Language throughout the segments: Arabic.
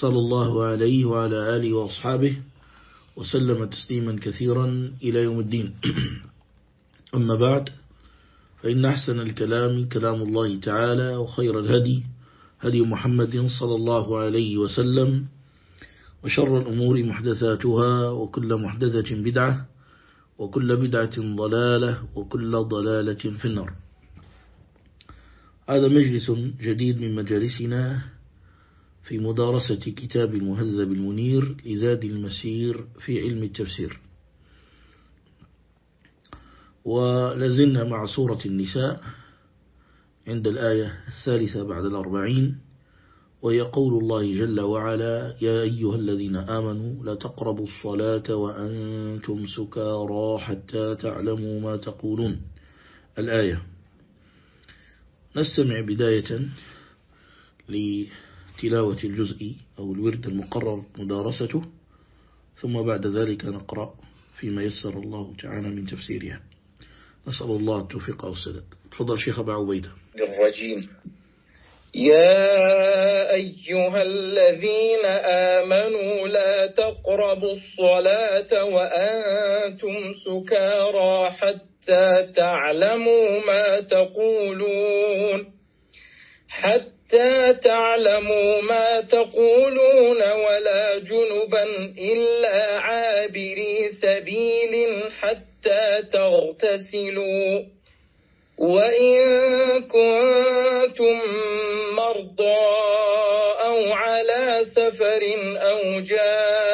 صلى الله عليه وعلى آله وأصحابه وسلم تسليما كثيرا إلى يوم الدين. أما بعد فإن أحسن الكلام كلام الله تعالى وخير الهدي هدي محمد صلى الله عليه وسلم وشر الأمور محدثاتها وكل محدثة بدعة وكل بدعة ضلالة وكل ضلالة في النار. هذا مجلس جديد من مجالسنا. في مدارسة كتاب المهذب المنير لزاد المسير في علم التفسير. ولازلنا مع سورة النساء عند الآية الثالثة بعد الأربعين وهي قول الله جل وعلا يا أيها الذين آمنوا لا تقربوا الصلاة وأنتم سكارى حتى تعلموا ما تقولون. الآية. نستمع بداية لتلاوة الجزء أو الورد المقرر مدارسته ثم بعد ذلك نقرأ فيما يسر الله تعالى من تفسيرها. نسأل الله التوفيق والسداد تفضل شيخ أبا عبيدة. الرجيم. يا أيها الذين آمنوا لا تقربوا الصلاة وأنتم سكارى حتى تعلموا ما تقولون حتى تعلموا ما تقولون ولا جنبا إلا عابري سبيل حتى تغتسلوا. وإن كنتم مرضى أو على سفر أو جاء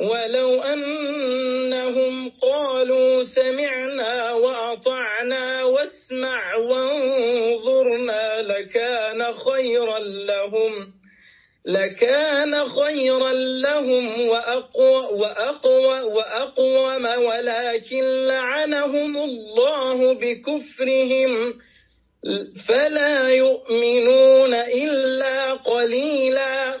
ولو أنهم قالوا سمعنا وأطعنا واسمع وانظرنا لكان خيرا لهم لكان خيرا لهم وأقوى وأقوى وأقوم ولكن لعنهم الله بكفرهم. فلا يؤمنون إلا قليلا.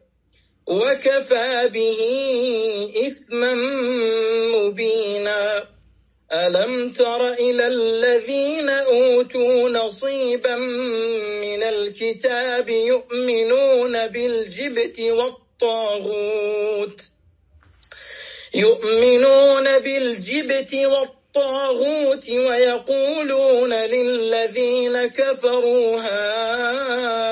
وكفى به إثما مبينا. ألم تر إلى الذين أوتوا نصيبا من الكتاب يؤمنون بالجبت والطاغوت؟ يؤمنون بالجبت والطاغوت ويقولون للذين كفروا هؤلاء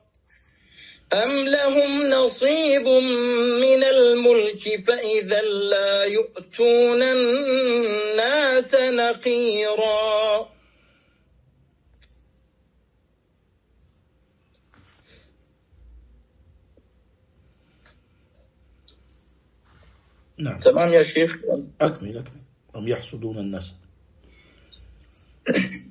أم لهم نصيب من الملك فإذا لا يؤتون الناس نقيرا نعم. تمام يا شيخ؟ أكمل أكمل. هم يحسدون الناس.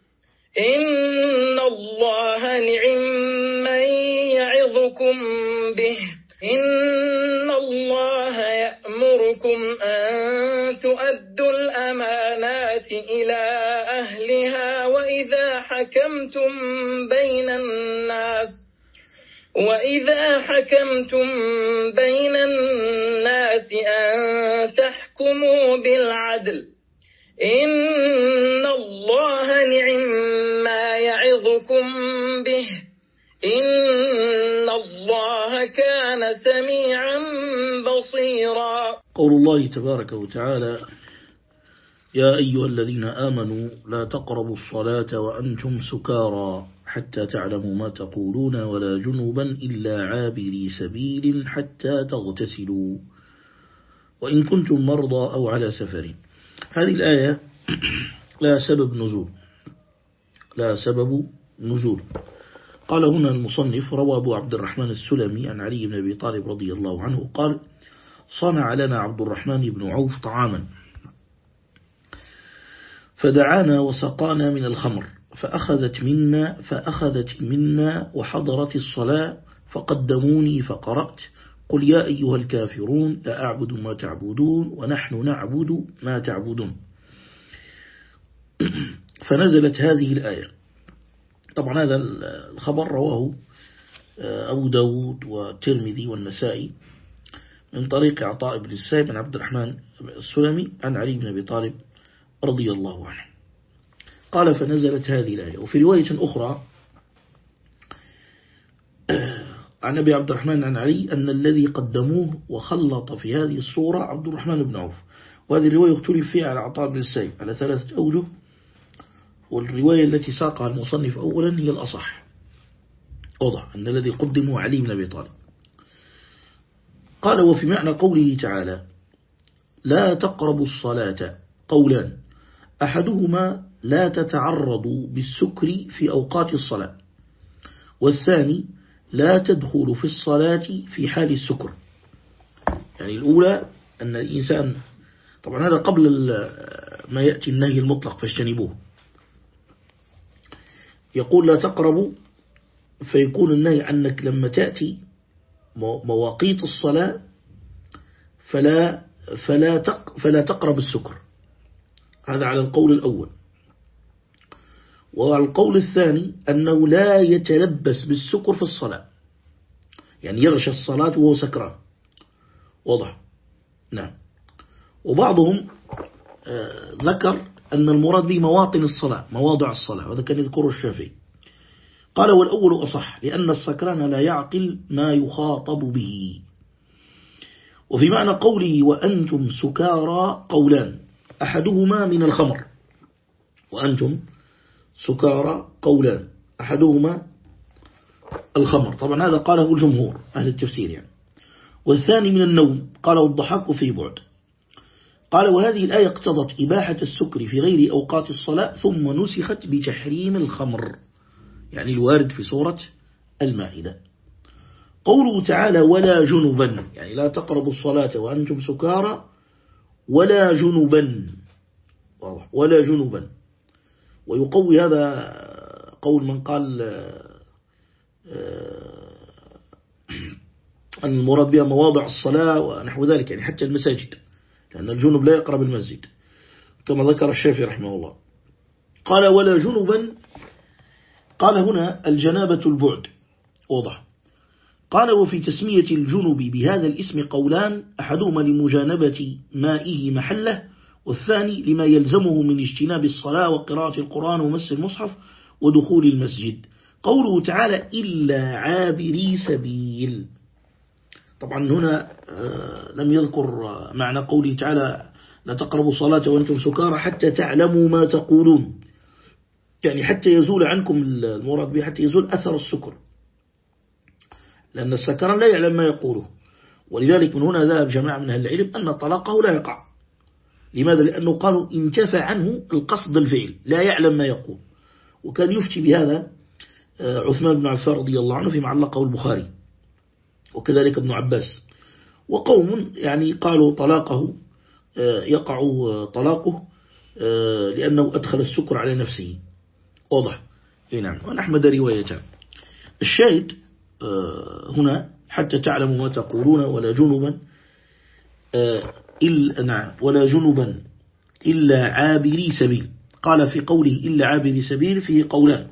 إن الله نعم من يعظكم به إن الله يأمركم أن تؤدوا الأمانات إلى أهلها وإذا حكمتم بين الناس وإذا حكمتم بين الناس أن تحكموا بالعدل إن الله نعم ما يعظكم به إن الله كان سميعا بصيرا. قول الله تبارك وتعالى يا أيها الذين آمنوا لا تقربوا الصلاة وأنتم سكارى حتى تعلموا ما تقولون ولا جنوبا إلا عابري سبيل حتى تغتسلوا. وإن كنتم مرضى أو على سفر هذه الآية لا سبب نزول. لا سبب نزول. قال هنا المصنف روى أبو عبد الرحمن السلمي عن علي بن أبي طالب رضي الله عنه قال صنع لنا عبد الرحمن بن عوف طعاما. فدعانا وسقانا من الخمر فأخذت منا فأخذت منا وحضرت الصلاة فقدموني فقرأت قل يا أيها الكافرون لا أعبد ما تعبدون ونحن نعبد ما تعبدون. فنزلت هذه الآية. طبعا هذا الخبر رواه آه، أبو داود والترمذي والنسائي من طريق عطاء بن السائب بن عبد الرحمن السلمي عن علي بن أبي طالب رضي الله عنه. قال فنزلت هذه الآية. وفي رواية أخرى عن أبي عبد الرحمن عن علي أن الذي قدموه وخلط في هذه الصورة عبد الرحمن بن عوف. وهذه الرواية اختلف فيها على عطاء بن السيب على ثلاثة أوجه. والرواية التي ساقها المصنف أولا هي الأصح. وضع أن الذي قدموا علي بن أبي طالب. قال وفي معنى قوله تعالى لا تقربوا الصلاة قولان أحدهما لا تتعرضوا بالسكر في أوقات الصلاة والثاني لا تدخل في الصلاة في حال السكر. يعني الأولى أن الإنسان طبعا هذا قبل ما يأتي النهي المطلق فاجتنبوه. يقول لا تقربوا فيكون النهي عنك لما تأتي مواقيت الصلاة فلا فلا تق فلا تقرب السكر. هذا على القول الأول. وعلى القول الثاني أنه لا يتلبس بالسكر في الصلاة. يعني يغشى الصلاة وهو سكران. واضح؟ نعم. وبعضهم آه، ذكر أن المراد به مواطن الصلاة مواضع الصلاة وهذا كان يذكره الشافعي. قال والأول أصح لأن السكران لا يعقل ما يخاطب به. وفي معنى قوله وأنتم سكارى قولان أحدهما من الخمر وأنتم سكارى قولان أحدهما الخمر. طبعا هذا قاله الجمهور أهل التفسير يعني. والثاني من النوم قاله الضحك في بعد. قال وهذه الآية اقتضت إباحة السكر في غير أوقات الصلاة ثم نسخت بتحريم الخمر. يعني الوارد في سورة المائدة. قوله تعالى ولا جنبا. يعني لا تقربوا الصلاة وأنتم سكارى ولا جنبا. ولا جنبا. ويقوي هذا قول من قال آه، أن المراد بها مواضع الصلاة ونحو ذلك يعني حتى المساجد لأن الجنب لا يقرب المسجد كما ذكر الشافعي رحمه الله. قال ولا جنبا قال هنا الجنابة البعد وضح قال وفي تسمية الجنب بهذا الاسم قولان أحدهما لمجانبة مائه محلة والثاني لما يلزمه من اجتناب الصلاة وقراءة القرآن ومس المصحف ودخول المسجد. قوله تعالى إلا عابري سبيل. طبعا هنا آه، لم يذكر معنى قوله تعالى لا تقربوا صلاة وأنتم سكارى حتى تعلموا ما تقولون. يعني حتى يزول عنكم المراد به حتى يزول أثر السكر. لأن السكران لا يعلم ما يقوله. ولذلك من هنا ذهب جماعة من أهل العلم أن طلاقه لا يقع. لماذا؟ لأنه قالوا انتفى عنه القصد الفعل لا يعلم ما يقول. وكان يفتي بهذا آه، عثمان بن عفان رضي الله عنه في معلقه البخاري وكذلك ابن عباس. وقوم يعني قالوا طلاقه آه، يقع آه، طلاقه لأنه أدخل السكر على نفسه. واضح؟ نعم. ونحمد روايتان الشاهد هنا حتى تعلموا ما تقولون ولا جنبا إلا نعم ولا جنبا إلا عابري سبيل. قال في قوله إلا عابري سبيل فيه قولان.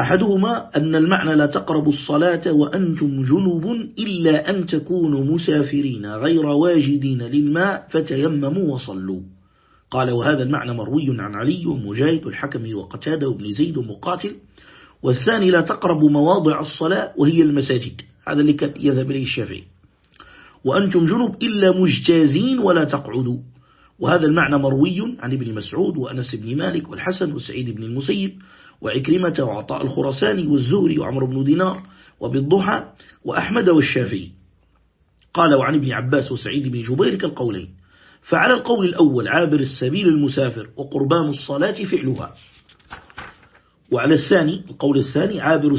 أحدهما أن المعنى لا تقربوا الصلاة وأنتم جنوب إلا أن تكونوا مسافرين غير واجدين للماء فتيمموا وصلوا. قال وهذا المعنى مروي عن علي ومجاهد الحكم وقتادة وابن زيد ومقاتل. والثاني لا تقرب مواضع الصلاة وهي المساجد. هذا اللي كان يذهب إليه الشافعي. وأنتم جنوب إلا مجتازين ولا تقعدوا. وهذا المعنى مروي عن ابن مسعود وأنس بن مالك والحسن وسعيد بن المسيب وعكرمة وعطاء الخرساني والزهري وعمر بن دينار وبالضحى وأحمد والشافعي. قال وعن ابن عباس وسعيد بن جبير كالقولين فعلى القول الأول عابر السبيل المسافر وقربان الصلاة فعلها. وعلى الثاني القول الثاني عابر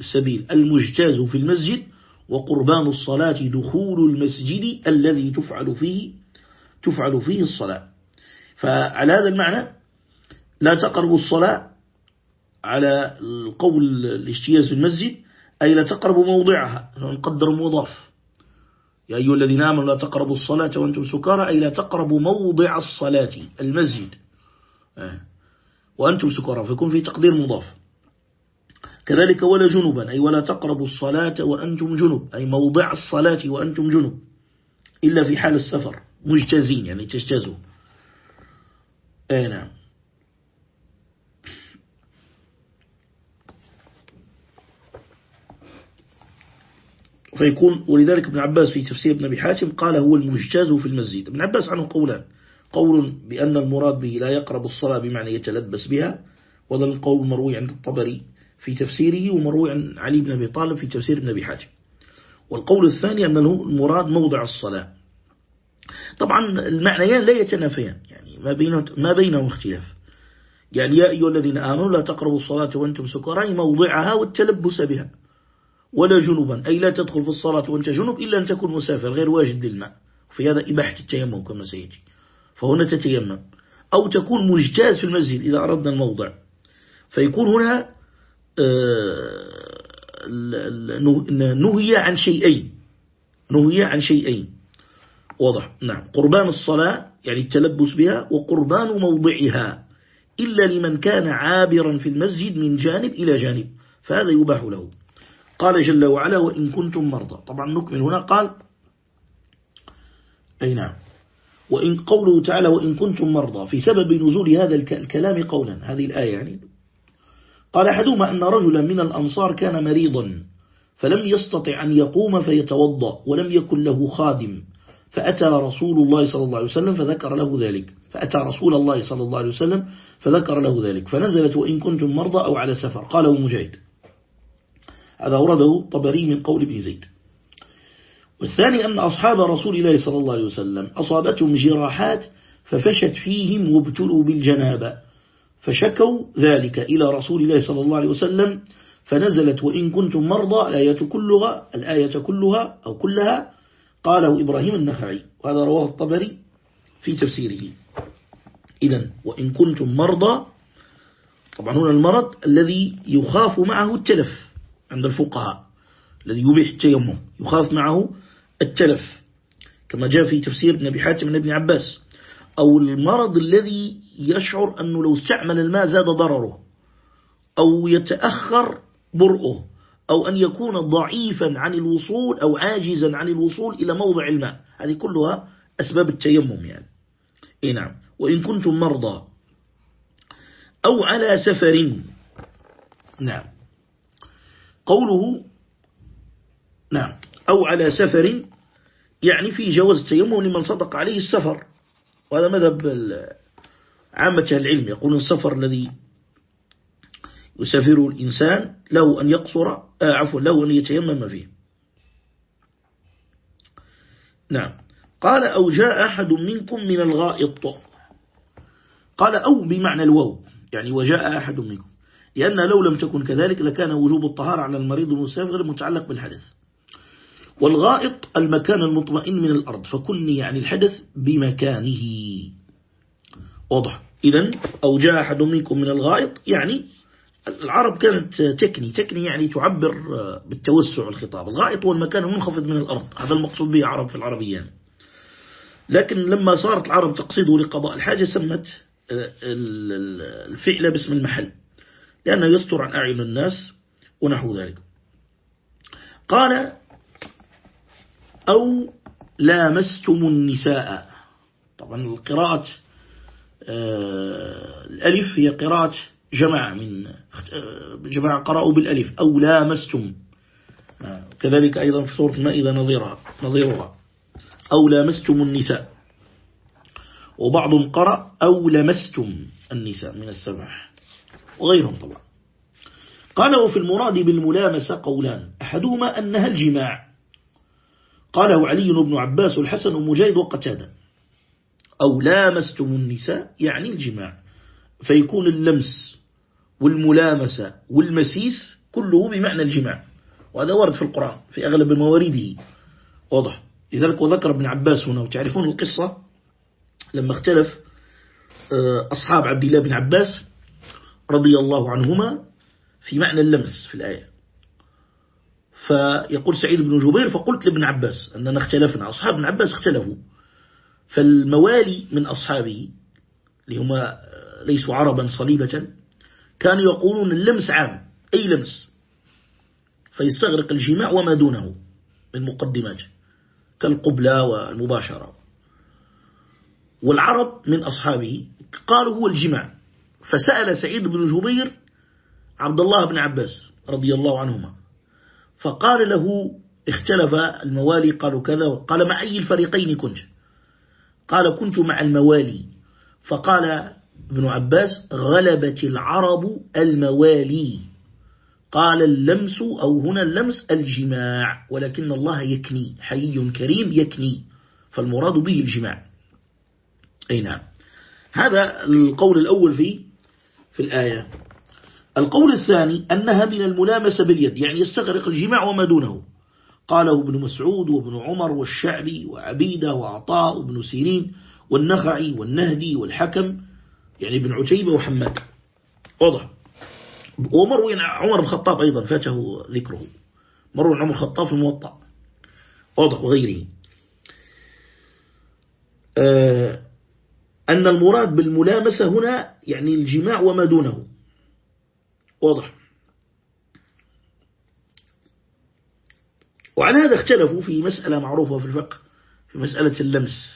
السبيل المجتاز في المسجد وقربان الصلاة دخول المسجد الذي تفعل فيه تفعل فيه الصلاة. فعلى هذا المعنى لا تقرب الصلاة على القول الاجتياز في المسجد أي لا تقرب موضعها. نقدر مضاف يا أيها الذين آمنوا لا تقربوا الصلاة وأنتم سكارى أي لا تقربوا موضع الصلاة المسجد. آه. وأنتم سكارى فيكون في تقدير مضاف. كذلك ولا جنوبا أي ولا تقربوا الصلاة وأنتم جنوب أي موضع الصلاة وأنتم جنوب إلا في حال السفر مجتازين يعني تجتازوا أي نعم. فيكون ولذلك ابن عباس في تفسير ابن أبي حاتم قال هو المجتاز في المسجد. ابن عباس عنه قولان. قول بأن المراد به لا يقرب الصلاة بمعنى يتلبس بها وهذا القول مروي عند الطبري. في تفسيره ومروي عن علي بن أبي طالب في تفسير ابن أبي حاتم. والقول الثاني أنه المراد موضع الصلاة. طبعا المعنيان لا يتنافيان يعني ما بينه ما بينهم اختلاف. يعني يا أيها الذين آمنوا لا تقربوا الصلاة وأنتم سكراء موضعها والتلبس بها. ولا جنوبا أي لا تدخل في الصلاة وأنت جنوب إلا أن تكون مسافر غير واجد للماء. في هذا إباحة التيمم كما سيأتي. فهنا تتيمم. أو تكون مجتاز في المسجد إذا أردنا الموضع. فيكون هنا نهي عن شيئين. نهي عن شيئين. واضح. نعم. قربان الصلاة يعني التلبس بها وقربان موضعها. إلا لمن كان عابرا في المسجد من جانب إلى جانب. فهذا يباح له. قال جل وعلا وإن كنتم مرضى. طبعا نكمل هنا. قال أي نعم. وإن قوله تعالى وإن كنتم مرضى. في سبب نزول هذا الكلام قولا. هذه الآية يعني. قال أحدهما أن رجلا من الأنصار كان مريضا فلم يستطع أن يقوم فيتوضأ ولم يكن له خادم. فأتى رسول الله صلى الله عليه وسلم فذكر له ذلك. فأتى رسول الله صلى الله عليه وسلم فذكر له ذلك. فنزلت وإن كنتم مرضى أو على سفر. قاله مجاهد. هذا ورده طبري من قول ابن زيد. والثاني أن أصحاب رسول الله صلى الله عليه وسلم أصابتهم جراحات ففشت فيهم وابتلوا بالجنابة. فشكوا ذلك إلى رسول الله صلى الله عليه وسلم فنزلت وإن كنتم مرضى الآية كلها, الآية كلها أو كلها قاله إبراهيم النخعي وهذا رواه الطبري في تفسيره. إذا وإن كنتم مرضى طبعا هنا المرض الذي يخاف معه التلف عند الفقهاء الذي يبيح التيمم يخاف معه التلف كما جاء في تفسير ابن أبي حاتم من ابن عباس. أو المرض الذي يشعر أنه لو استعمل الماء زاد ضرره أو يتأخر برؤه أو أن يكون ضعيفا عن الوصول أو عاجزا عن الوصول إلى موضع الماء. هذه كلها أسباب التيمم يعني. إيه نعم. وإن كنتم مرضى أو على سفر. نعم. قوله نعم. أو على سفر يعني في جواز التيمم لمن صدق عليه السفر. وهذا مذهب عامة العلم. يقولون السفر الذي يسافر الإنسان له أن يقصر آه عفوا له أن يتيمم فيه. نعم. قال أو جاء أحد منكم من الغائط. قال أو بمعنى الواو يعني وجاء أحد منكم. لأن لو لم تكن كذلك لكان وجوب الطهارة على المريض المسافر متعلق بالحدث والغائط المكان المطمئن من الأرض فكني يعني الحدث بمكانه. واضح. إذن أو جاء أحد منكم من الغائط يعني العرب كانت تكني تكني يعني تعبر بالتوسع الخطاب الغائط هو المكان المنخفض من الأرض هذا المقصود به عرب في العربية لكن لما صارت العرب تقصده لقضاء الحاجة سمت الفعل باسم المحل لأنه يستر عن أعين الناس ونحو ذلك. قال أو لامستم النساء. طبعا القراءة آه، الألف هي قراءة جماعة من آه، جماعة قرأوا بالألف أو لامستم. آه، كذلك أيضا في سورة المائدة نظيرها نظيرها. أو لامستم النساء. وبعضهم قرأ أو لمستم النساء من السمح وغيرهم طبعا. قال وفي المراد بالملامسة قولان. أحدهما أنها الجماع. قاله علي بن عباس الحسن ومجاهد وقتادة. أو لامستم النساء يعني الجماع. فيكون اللمس والملامسة والمسيس كله بمعنى الجماع. وهذا ورد في القرآن في أغلب موارده. واضح. لذلك وذكر ابن عباس هنا وتعرفون القصة؟ لما اختلف آه، أصحاب عبد الله بن عباس رضي الله عنهما في معنى اللمس في الآية. فيقول سعيد بن جبير فقلت لابن عباس أننا اختلفنا أصحاب ابن عباس اختلفوا. فالموالي من أصحابه اللي هم ليسوا عربا صليبة كانوا يقولون اللمس عام أي لمس؟ فيستغرق الجماع وما دونه من مقدمات كالقبلة والمباشرة. والعرب من أصحابه قالوا هو الجماع. فسأل سعيد بن جبير عبد الله بن عباس رضي الله عنهما فقال له اختلف الموالي قالوا كذا قال مع أي الفريقين كنت؟ قال كنت مع الموالي. فقال ابن عباس غلبت العرب الموالي. قال اللمس أو هنا اللمس الجماع ولكن الله يكني حي كريم يكني فالمراد به الجماع. أي نعم. هذا القول الأول في في الآية. القول الثاني أنها من الملامسة باليد يعني يستغرق الجماع وما دونه. قاله ابن مسعود وابن عمر والشعبي وعبيدة وعطاء وابن سيرين والنخعي والنهدي والحكم يعني ابن عتيبة وحماد. واضح. ومروي عمر بن الخطاب أيضا فاته ذكره. مروي عمر الخطاب في الموطأ. واضح. وغيره. آه أن المراد بالملامسة هنا يعني الجماع وما دونه. واضح. وعلى هذا اختلفوا في مسألة معروفة في الفقه في مسألة اللمس.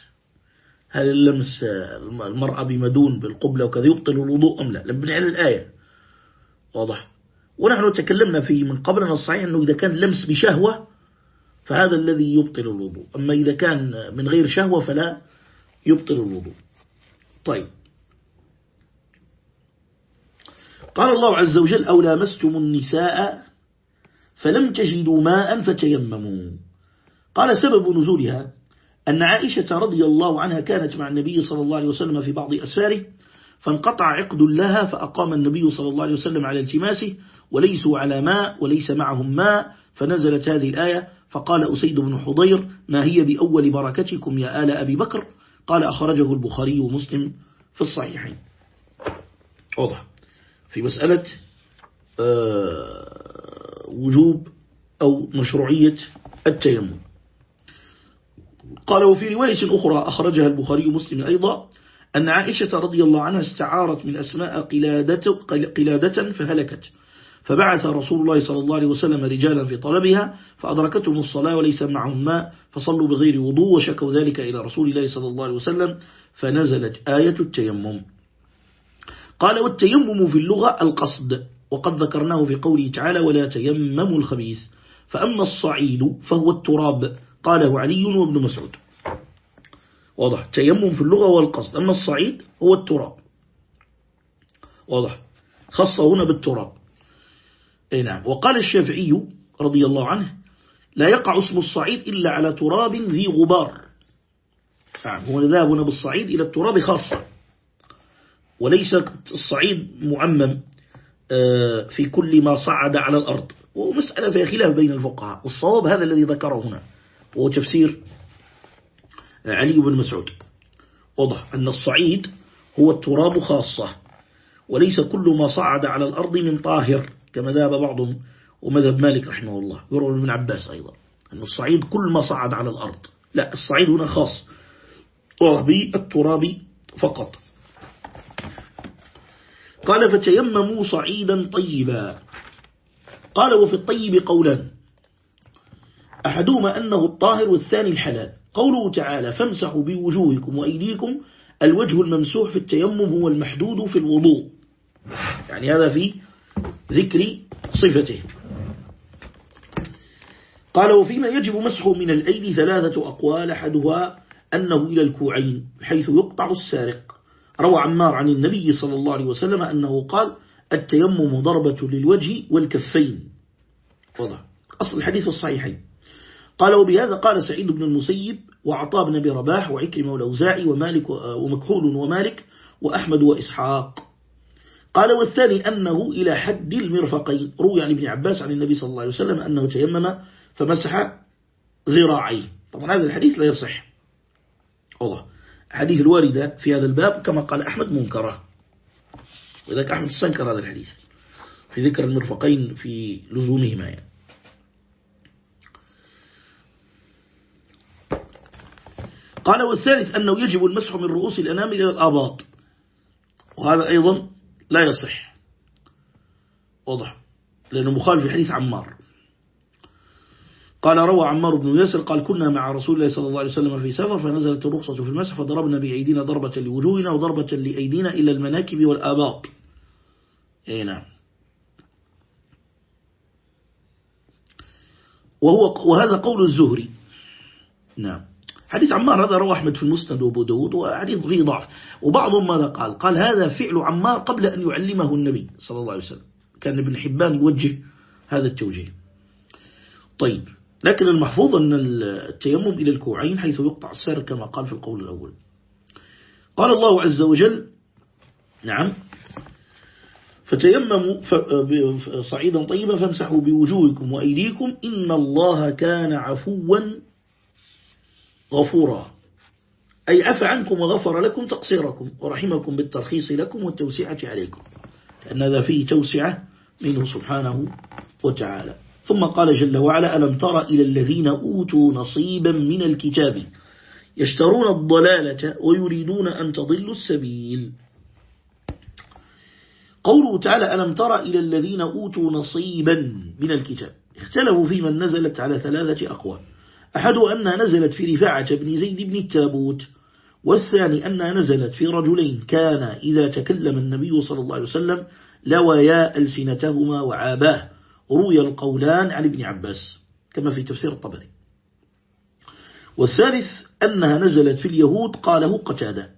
هل اللمس المرأة بمدون بالقبلة وكذا يبطل الوضوء أم لا؟ على الآية. واضح. ونحن تكلمنا في من قبلنا الصحيح أنه إذا كان لمس بشهوة فهذا الذي يبطل الوضوء. أما إذا كان من غير شهوة فلا يبطل الوضوء. طيب. قال الله عز وجل أو لامستم النساء فلم تجدوا ماء فتيمموا. قال سبب نزولها أن عائشة رضي الله عنها كانت مع النبي صلى الله عليه وسلم في بعض أسفاره فانقطع عقد لها فأقام النبي صلى الله عليه وسلم على التماسه وليسوا على ماء وليس معهم ماء فنزلت هذه الآية. فقال أسيد بن حضير ما هي بأول بركتكم يا آل أبي بكر؟ قال أخرجه البخاري ومسلم في الصحيحين. واضح. في مسألة آه، وجوب أو مشروعية التيمم. قال وفي رواية أخرى أخرجها البخاري ومسلم أيضا أن عائشة رضي الله عنها استعارت من أسماء قلادة, قلادة فهلكت. فبعث رسول الله صلى الله عليه وسلم رجالا في طلبها فأدركتهم الصلاة وليس معهم ماء فصلوا بغير وضوء وشكوا ذلك إلى رسول الله صلى الله عليه وسلم فنزلت آية التيمم. قال والتيمم في اللغة القصد وقد ذكرناه في قوله تعالى ولا تيمموا الخبيث. فأما الصعيد فهو التراب قاله علي وابن مسعود. واضح. تيمم في اللغة والقصد. أما الصعيد هو التراب. واضح. خص هنا بالتراب. أي نعم. وقال الشافعي رضي الله عنه لا يقع اسم الصعيد إلا على تراب ذي غبار. نعم. هو ذهبنا بالصعيد إلى التراب خاصة. وليس الصعيد معمم آه، في كل ما صعد على الأرض. ومسألة فيها خلاف بين الفقهاء. والصواب هذا الذي ذكره هنا وهو تفسير علي بن مسعود. وضح أن الصعيد هو التراب خاصة وليس كل ما صعد على الأرض من طاهر كما ذهب بعضهم ومذهب مالك رحمه الله. يروى ابن عباس أيضا أن الصعيد كل ما صعد على الأرض. لا الصعيد هنا خاص. بالتراب فقط. قال فتيمموا صعيدا طيبا. قال وفي الطيب قولان أحدهما أنه الطاهر والثاني الحلال. قوله تعالى فامسحوا بوجوهكم وأيديكم الوجه الممسوح في التيمم هو المحدود في الوضوء. يعني هذا في ذكر صفته. قال وفيما يجب مسحه من الأيدي ثلاثة أقوال أحدها أنه إلى الكوعين حيث يقطع السارق. روى عمار عن النبي صلى الله عليه وسلم أنه قال التيمم ضربة للوجه والكفين. وضع. أصل الحديث الصحيحين. قال وبهذا قال سعيد بن المسيب وعطاء بن أبي رباح وعكرمة والأوزاعي ومالك ومكحول ومالك وأحمد وإسحاق. قال والثاني أنه إلى حد المرفقين. روي عن ابن عباس عن النبي صلى الله عليه وسلم أنه تيمم فمسح ذراعيه. طبعا هذا الحديث لا يصح. الله حديث الواردة في هذا الباب كما قال أحمد منكرة وذلك أحمد استنكر هذا الحديث في ذكر المرفقين في لزومهما يعني. قال والثالث أنه يجب المسح من رؤوس الأنام إلى الآباط. وهذا أيضا لا يصح. واضح. لأنه مخالف في حديث عمار. قال روى عمار بن ياسر قال كنا مع رسول الله صلى الله عليه وسلم في سفر فنزلت الرخصة في المسح فضربنا بأيدينا ضربة لوجوهنا وضربة لأيدينا إلى المناكب والآباط. أي نعم. وهو وهذا قول الزهري. نعم. حديث عمار هذا روى أحمد في المسند وأبو داود وحديث فيه ضعف. وبعضهم ماذا قال؟ قال هذا فعل عمار قبل أن يعلمه النبي صلى الله عليه وسلم. كان ابن حبان يوجه هذا التوجيه. طيب. لكن المحفوظ أن التيمم إلى الكوعين حيث يقطع السير كما قال في القول الأول. قال الله عز وجل نعم فتيمموا صعيدا طيبا فامسحوا بوجوهكم وأيديكم إن الله كان عفوا غفورا. أي عفى عنكم وغفر لكم تقصيركم ورحمكم بالترخيص لكم والتوسعة عليكم. لأن هذا فيه توسعة منه سبحانه وتعالى. ثم قال جل وعلا ألم تر إلى الذين أوتوا نصيبا من الكتاب يشترون الضلالة ويريدون أن تضلوا السبيل؟ قوله تعالى ألم تر إلى الذين أوتوا نصيبا من الكتاب؟ اختلفوا في من نزلت على ثلاثة أقوال. أحد أنها نزلت في رفاعة بن زيد بن التابوت والثاني أنها نزلت في رجلين كان إذا تكلم النبي صلى الله عليه وسلم لويا ألسنتهما وعاباه. روي القولان عن ابن عباس كما في تفسير الطبري. والثالث أنها نزلت في اليهود قاله قتادة.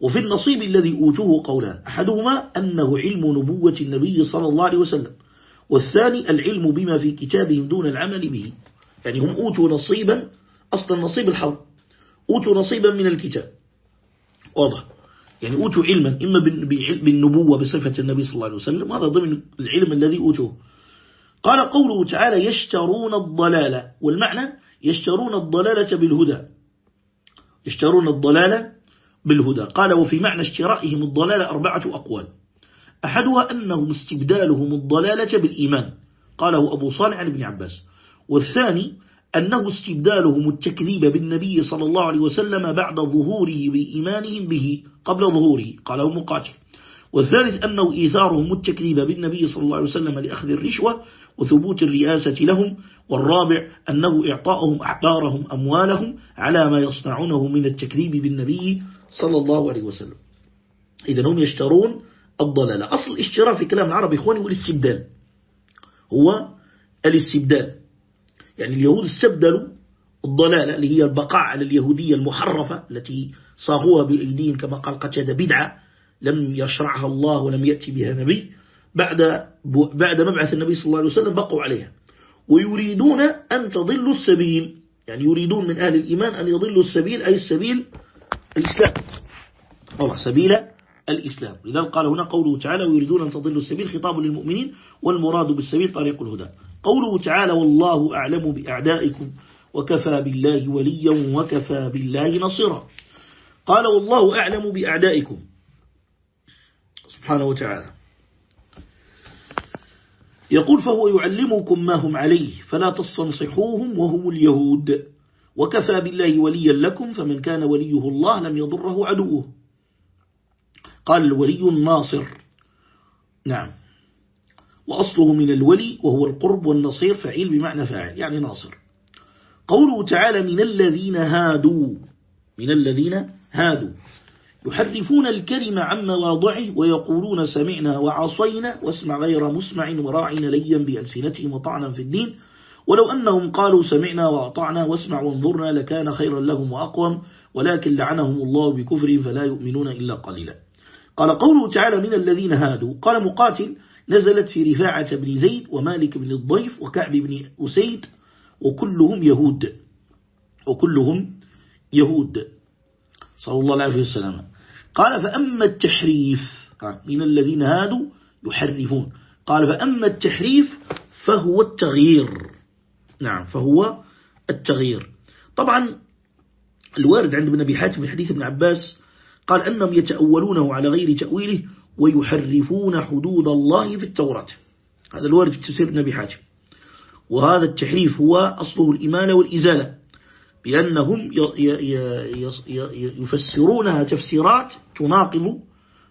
وفي النصيب الذي أوتوه قولان أحدهما أنه علم نبوة النبي صلى الله عليه وسلم والثاني العلم بما في كتابهم دون العمل به. يعني هم أوتوا نصيبا أصلا نصيب الحظ أوتوا نصيبا من الكتاب. واضح. يعني أوتوا علما إما بالنبوة بصفة النبي صلى الله عليه وسلم هذا ضمن العلم الذي أوتوه. قال قوله تعالى يشترون الضلالة والمعنى يشترون الضلالة بالهدى. يشترون الضلالة بالهدى. قال وفي معنى اشترائهم الضلالة أربعة أقوال. أحدها أنهم استبدالهم الضلالة بالإيمان قاله أبو صالح عن ابن عباس. والثاني أنه استبدالهم التكذيب بالنبي صلى الله عليه وسلم بعد ظهوره بإيمانهم به قبل ظهوره قاله مقاتل والثالث أنه إيثارهم التكذيب بالنبي صلى الله عليه وسلم لأخذ الرشوة وثبوت الرئاسة لهم والرابع أنه إعطاؤهم أحبارهم أموالهم على ما يصنعونه من التكذيب بالنبي صلى الله عليه وسلم. إذا هم يشترون الضلالة أصل الاشتراء في كلام العرب إخواني هو الاستبدال. هو الاستبدال. يعني اليهود استبدلوا الضلالة اللي هي البقاء على اليهودية المحرفة التي صاغوها بأيديهم كما قال قتادة بدعة لم يشرعها الله ولم يأتي بها نبي. بعد بعد مبعث النبي صلى الله عليه وسلم بقوا عليها. ويريدون أن تضلوا السبيل. يعني يريدون من أهل الإيمان أن يضلوا السبيل أي السبيل الإسلام. والله سبيل الإسلام. لذلك قال هنا قوله تعالى ويريدون أن تضلوا السبيل خطاب للمؤمنين والمراد بالسبيل طريق الهدى. قوله تعالى والله أعلم بأعدائكم وكفى بالله وليا وكفى بالله نصيرا. قال والله أعلم بأعدائكم. سبحانه وتعالى. يقول فهو يعلمكم ما هم عليه فلا تستنصحوهم وهم اليهود. وكفى بالله وليا لكم فمن كان وليه الله لم يضره عدوه. قال الولي الناصر. نعم. وأصله من الولي وهو القرب والنصير فعيل بمعنى فاعل يعني ناصر. قوله تعالى من الذين هادوا. من الذين هادوا. يحرفون الكلمة عن مواضعه ويقولون سمعنا وعصينا واسمع غير مسمع وراعنا ليا بألسنتهم وطعنا في الدين. ولو أنهم قالوا سمعنا وأطعنا واسمع وانظرنا لكان خيرا لهم وأقوم ولكن لعنهم الله بكفرهم فلا يؤمنون إلا قليلا. قال قوله تعالى من الذين هادوا قال مقاتل نزلت في رفاعة بن زيد ومالك بن الضيف وكعب بن أسيد وكلهم يهود. وكلهم يهود. صلى الله عليه وسلم. قال فأما التحريف من الذين هادوا يحرفون. قال فأما التحريف فهو التغيير. نعم فهو التغيير. طبعا الوارد عند ابن أبي حاتم في حديث ابن عباس قال أنهم يتأولونه على غير تأويله ويحرفون حدود الله في التوراة. هذا الوارد في تفسير ابن أبي حاتم. وهذا التحريف هو أصله الإمالة والإزالة. بأنهم يفسرونها تفسيرات تناقض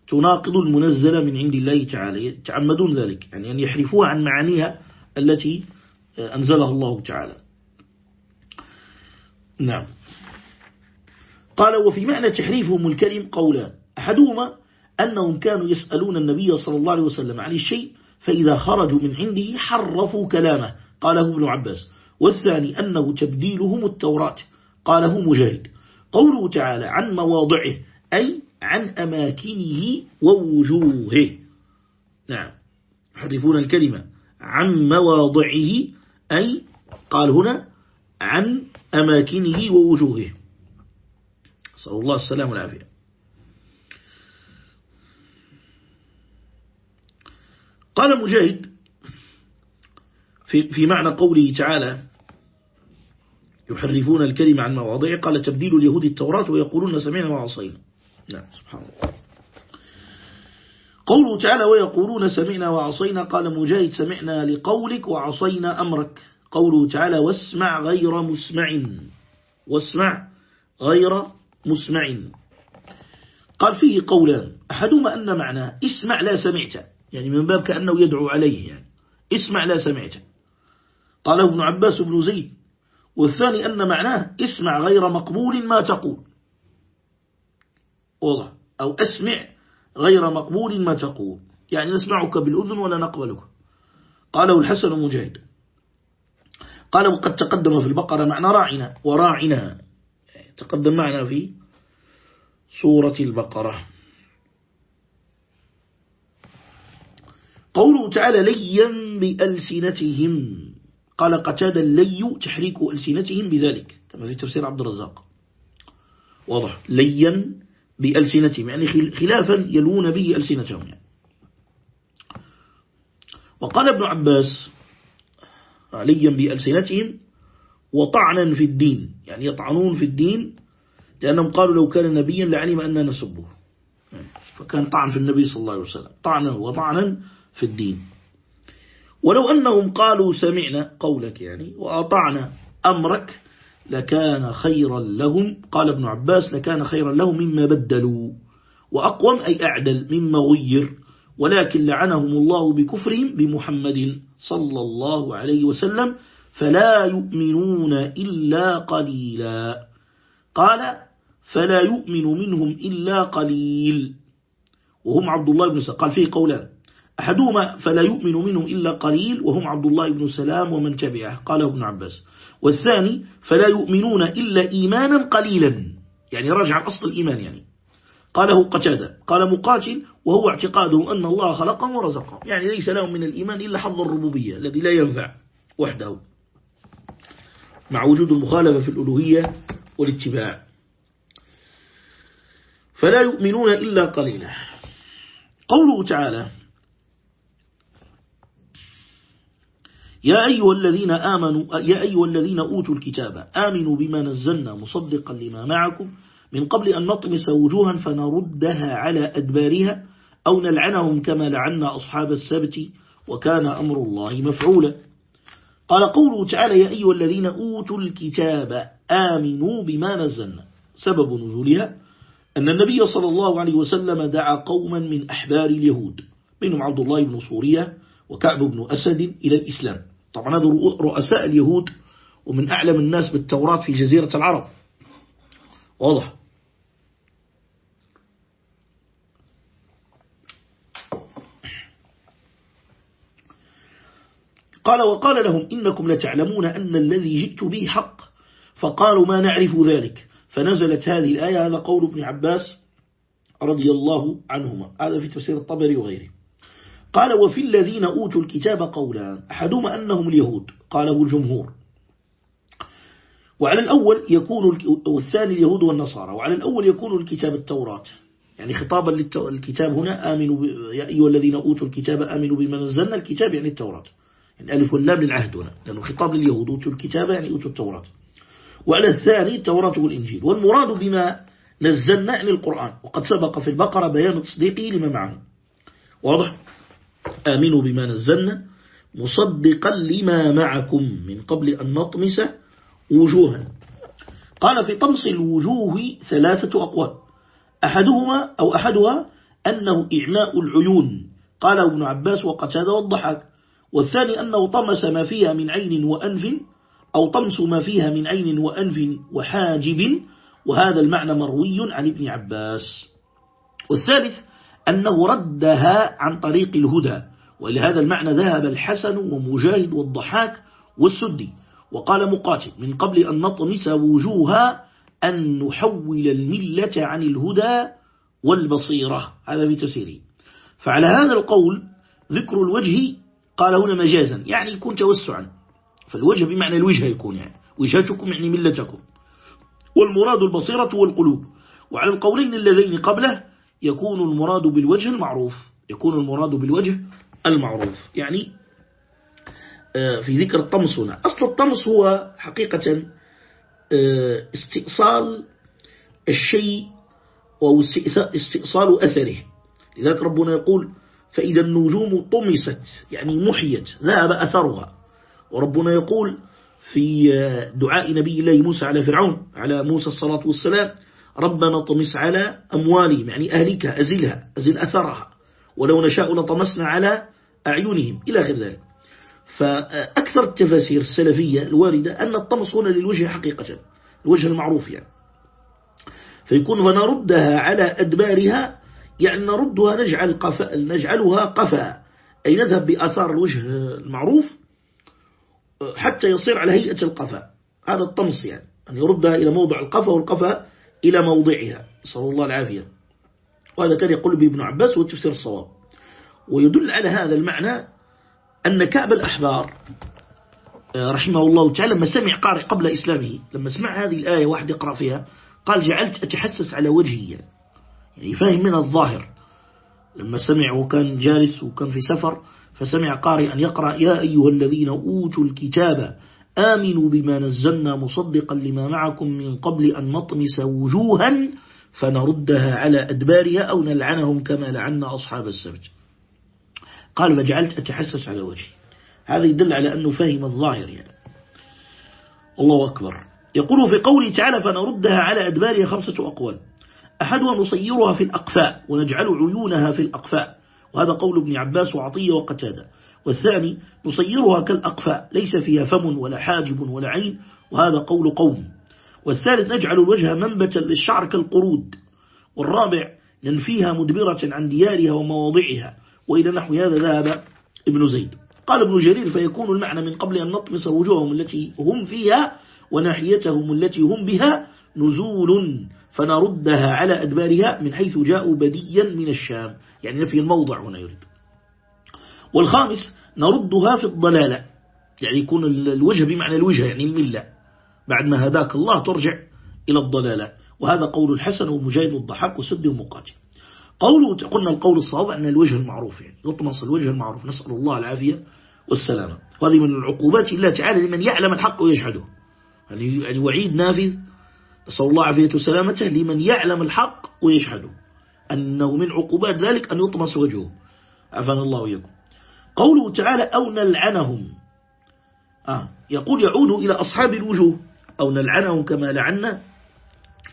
تناقض المنزلة من عند الله تعالى يتعمدون ذلك يعني أن يحرفوها عن معانيها التي أنزلها الله تعالى. نعم. قال وفي معنى تحريفهم الكلم قولان أحدهما أنهم كانوا يسألون النبي صلى الله عليه وسلم عن الشيء فإذا خرجوا من عنده حرفوا كلامه. قاله ابن عباس. والثاني أنه تبديلهم التوراة. قاله مجاهد. قوله تعالى عن مواضعه أي عن أماكنه ووجوهه. نعم. يحرفون الكلمة. عن مواضعه أي قال هنا عن أماكنه ووجوهه. صلى الله السلام والعافية. قال مجاهد في, في معنى قوله تعالى يحرفون الكلمة عن مواضعه قال تبديل اليهود التوراة ويقولون سمعنا وعصينا. نعم سبحان الله. قوله تعالى ويقولون سمعنا وعصينا. قال مجاهد سمعنا لقولك وعصينا أمرك. قوله تعالى واسمع غير مسمع. واسمع غير مسمع. قال فيه قولان. أحدهما أن معناه اسمع لا سمعت. يعني من باب كأنه يدعو عليه يعني. اسمع لا سمعت. قاله ابن عباس بن زيد. والثاني أن معناه اسمع غير مقبول ما تقول. واضح؟ أو أسمع غير مقبول ما تقول. يعني نسمعك بالأذن ولا نقبلك. قاله الحسن مجاهد. قال وقد تقدم في البقرة معنى راعنا وراعنا. تقدم معنا في سورة البقرة. قوله تعالى ليا بألسنتهم. قال قتاد اللي تحريك ألسنتهم بذلك. كما في تفسير عبد الرزاق. واضح. ليا بألسنتهم يعني خلافا يلون به ألسنتهم يعني. وقال ابن عباس ليا بألسنتهم وطعنا في الدين يعني يطعنون في الدين لأنهم قالوا لو كان نبيا لعلم أننا نسبه. فكان طعن في النبي صلى الله عليه وسلم. طعنا وطعنا في الدين. ولو أنهم قالوا سمعنا قولك يعني وأطعنا أمرك لكان خيرا لهم. قال ابن عباس لكان خيرا لهم مما بدلوا وأقوم أي أعدل مما غير ولكن لعنهم الله بكفرهم بمحمد صلى الله عليه وسلم فلا يؤمنون إلا قليلا. قال فلا يؤمن منهم إلا قليل. وهم عبد الله بن سلام قال فيه قولان. أحدهما فلا يؤمن منهم إلا قليل وهم عبد الله بن سلام ومن تبعه. قاله ابن عباس. والثاني فلا يؤمنون إلا إيمانا قليلا. يعني رجع أصل الإيمان يعني. قاله قتادة. قال مقاتل وهو اعتقاده أن الله خلقهم ورزقهم. يعني ليس لهم من الإيمان إلا حظ الربوبية الذي لا ينفع وحده. مع وجود المخالفة في الألوهية والاتباع. فلا يؤمنون إلا قليلا. قوله تعالى يا أيها الذين آمنوا يا أيها الذين أوتوا الكتاب آمنوا بما نزلنا مصدقا لما معكم من قبل أن نطمس وجوها فنردها على أدبارها أو نلعنهم كما لعنا أصحاب السبت وكان أمر الله مفعولا. قال قوله تعالى يا أيها الذين أوتوا الكتاب آمنوا بما نزلنا. سبب نزولها أن النبي صلى الله عليه وسلم دعا قوما من أحبار اليهود منهم عبد الله بن صورية وكعب بن أسد إلى الإسلام. طبعا هذا رؤساء اليهود ومن أعلم الناس بالتوراة في جزيرة العرب. واضح؟ قال وقال لهم إنكم لتعلمون أن الذي جئت به حق فقالوا ما نعرف ذلك. فنزلت هذه الآية هذا قول ابن عباس رضي الله عنهما. هذا في تفسير الطبري وغيره. قال وفي الذين أوتوا الكتاب قولان أحدهما أنهم اليهود قاله الجمهور وعلى الأول يكون والثاني اليهود والنصارى وعلى الأول يكون الكتاب التوراة يعني خطابا للكتاب هنا آمنوا يا أيها الذين أوتوا الكتاب آمنوا بما نزلنا الكتاب يعني التوراة يعني ألف واللام للعهد هنا لأنه خطاب لليهود أوتوا الكتاب يعني أوتوا التوراة وعلى الثاني التوراة والإنجيل والمراد بما نزلنا يعني القرآن وقد سبق في البقرة بيان تصديقه لما معه واضح؟ آمنوا بما نزلنا مصدقا لما معكم من قبل أن نطمس وجوها. قال في طمس الوجوه ثلاثة أقوال. أحدهما أو أحدها أنه إعماء العيون. قال ابن عباس وقتاد والضحك والثاني أنه طمس ما فيها من عين وأنف أو طمس ما فيها من عين وأنف وحاجب. وهذا المعنى مروي عن ابن عباس. والثالث أنه ردها عن طريق الهدى. ولهذا المعنى ذهب الحسن ومجاهد والضحاك والسدي. وقال مقاتل من قبل أن نطمس وجوها أن نحول الملة عن الهدى والبصيرة. هذا في فعلى هذا القول ذكر الوجه قال هنا مجازا يعني يكون توسعا. فالوجه بمعنى الوجه يكون يعني وجهتكم يعني ملتكم. والمراد البصيرة والقلوب. وعلى القولين اللذين قبله يكون المراد بالوجه المعروف. يكون المراد بالوجه المعروف. يعني آه، في ذكر الطمس هنا. أصل الطمس هو حقيقة آه، استئصال الشيء أو استئصال أثره. لذلك ربنا يقول فإذا النجوم طمست يعني محيت ذهب أثرها. وربنا يقول في دعاء نبي الله موسى على فرعون على موسى الصلاة والسلام ربنا طمس على أموالهم يعني أهلكها أزلها أزل أثرها. ولو نشاء لطمسنا على أعينهم إلى غير ذلك. فأكثر التفاسير السلفية الواردة أن الطمس هنا للوجه حقيقة الوجه المعروف يعني. فيكون فنردها على أدبارها يعني نردها نجعل قفا نجعلها قفا. أي نذهب بأثار الوجه المعروف حتى يصير على هيئة القفا. هذا الطمس يعني أن يردها إلى موضع القفا والقفا إلى موضعها. صلى الله العافية. وهذا كان يقول به ابن عباس والتفسير الصواب. ويدل على هذا المعنى أن كعب الأحبار آه، رحمه الله تعالى لما سمع قارئ قبل إسلامه لما سمع هذه الآية واحد يقرأ فيها قال جعلت أتحسس على وجهي يعني فاهم من الظاهر. لما سمع وكان جالس وكان في سفر فسمع قارئا يقرأ يا أيها الذين أوتوا الكتاب آمنوا بما نزلنا مصدقا لما معكم من قبل أن نطمس وجوها فنردها على أدبارها أو نلعنهم كما لعنا أصحاب السبت. قال فجعلت أتحسس على وجهي. هذا يدل على أنه فهم الظاهر يعني. الله أكبر. يقول في قوله تعالى فنردها على أدبارها خمسة أقوال. أحدها نصيرها في الأقفاء ونجعل عيونها في الأقفاء. وهذا قول ابن عباس وعطية وقتادة. والثاني نصيرها كالأقفاء ليس فيها فم ولا حاجب ولا عين وهذا قول قوم. والثالث نجعل الوجه منبتا للشعر كالقرود. والرابع ننفيها مدبرة عن ديارها ومواضعها. وإلى نحو هذا ذهب ابن زيد. قال ابن جرير فيكون المعنى من قبل أن نطمس وجوههم التي هم فيها وناحيتهم التي هم بها نزول فنردها على أدبارها من حيث جاءوا بديا من الشام. يعني نفي الموضع هنا يريد. والخامس نردها في الضلالة. يعني يكون الوجه بمعنى الوجه يعني الملة. بعد ما هداك الله ترجع إلى الضلالة. وهذا قول الحسن ومجاهد والضحاك وسد ومقاتل. قوله قلنا القول الصواب أن الوجه المعروف يعني يطمس الوجه المعروف. نسأل الله العافية والسلامة. وهذه من العقوبات الله تعالى لمن يعلم الحق ويجحده يعني, يعني وعيد نافذ نسأل الله عافية وسلامته لمن يعلم الحق ويجحده أنه من عقوبات ذلك أن يطمس وجهه. عفان الله ويكم قوله تعالى أو نلعنهم. آه يقول يعود إلى أصحاب الوجوه. أو نلعنهم كما لعنا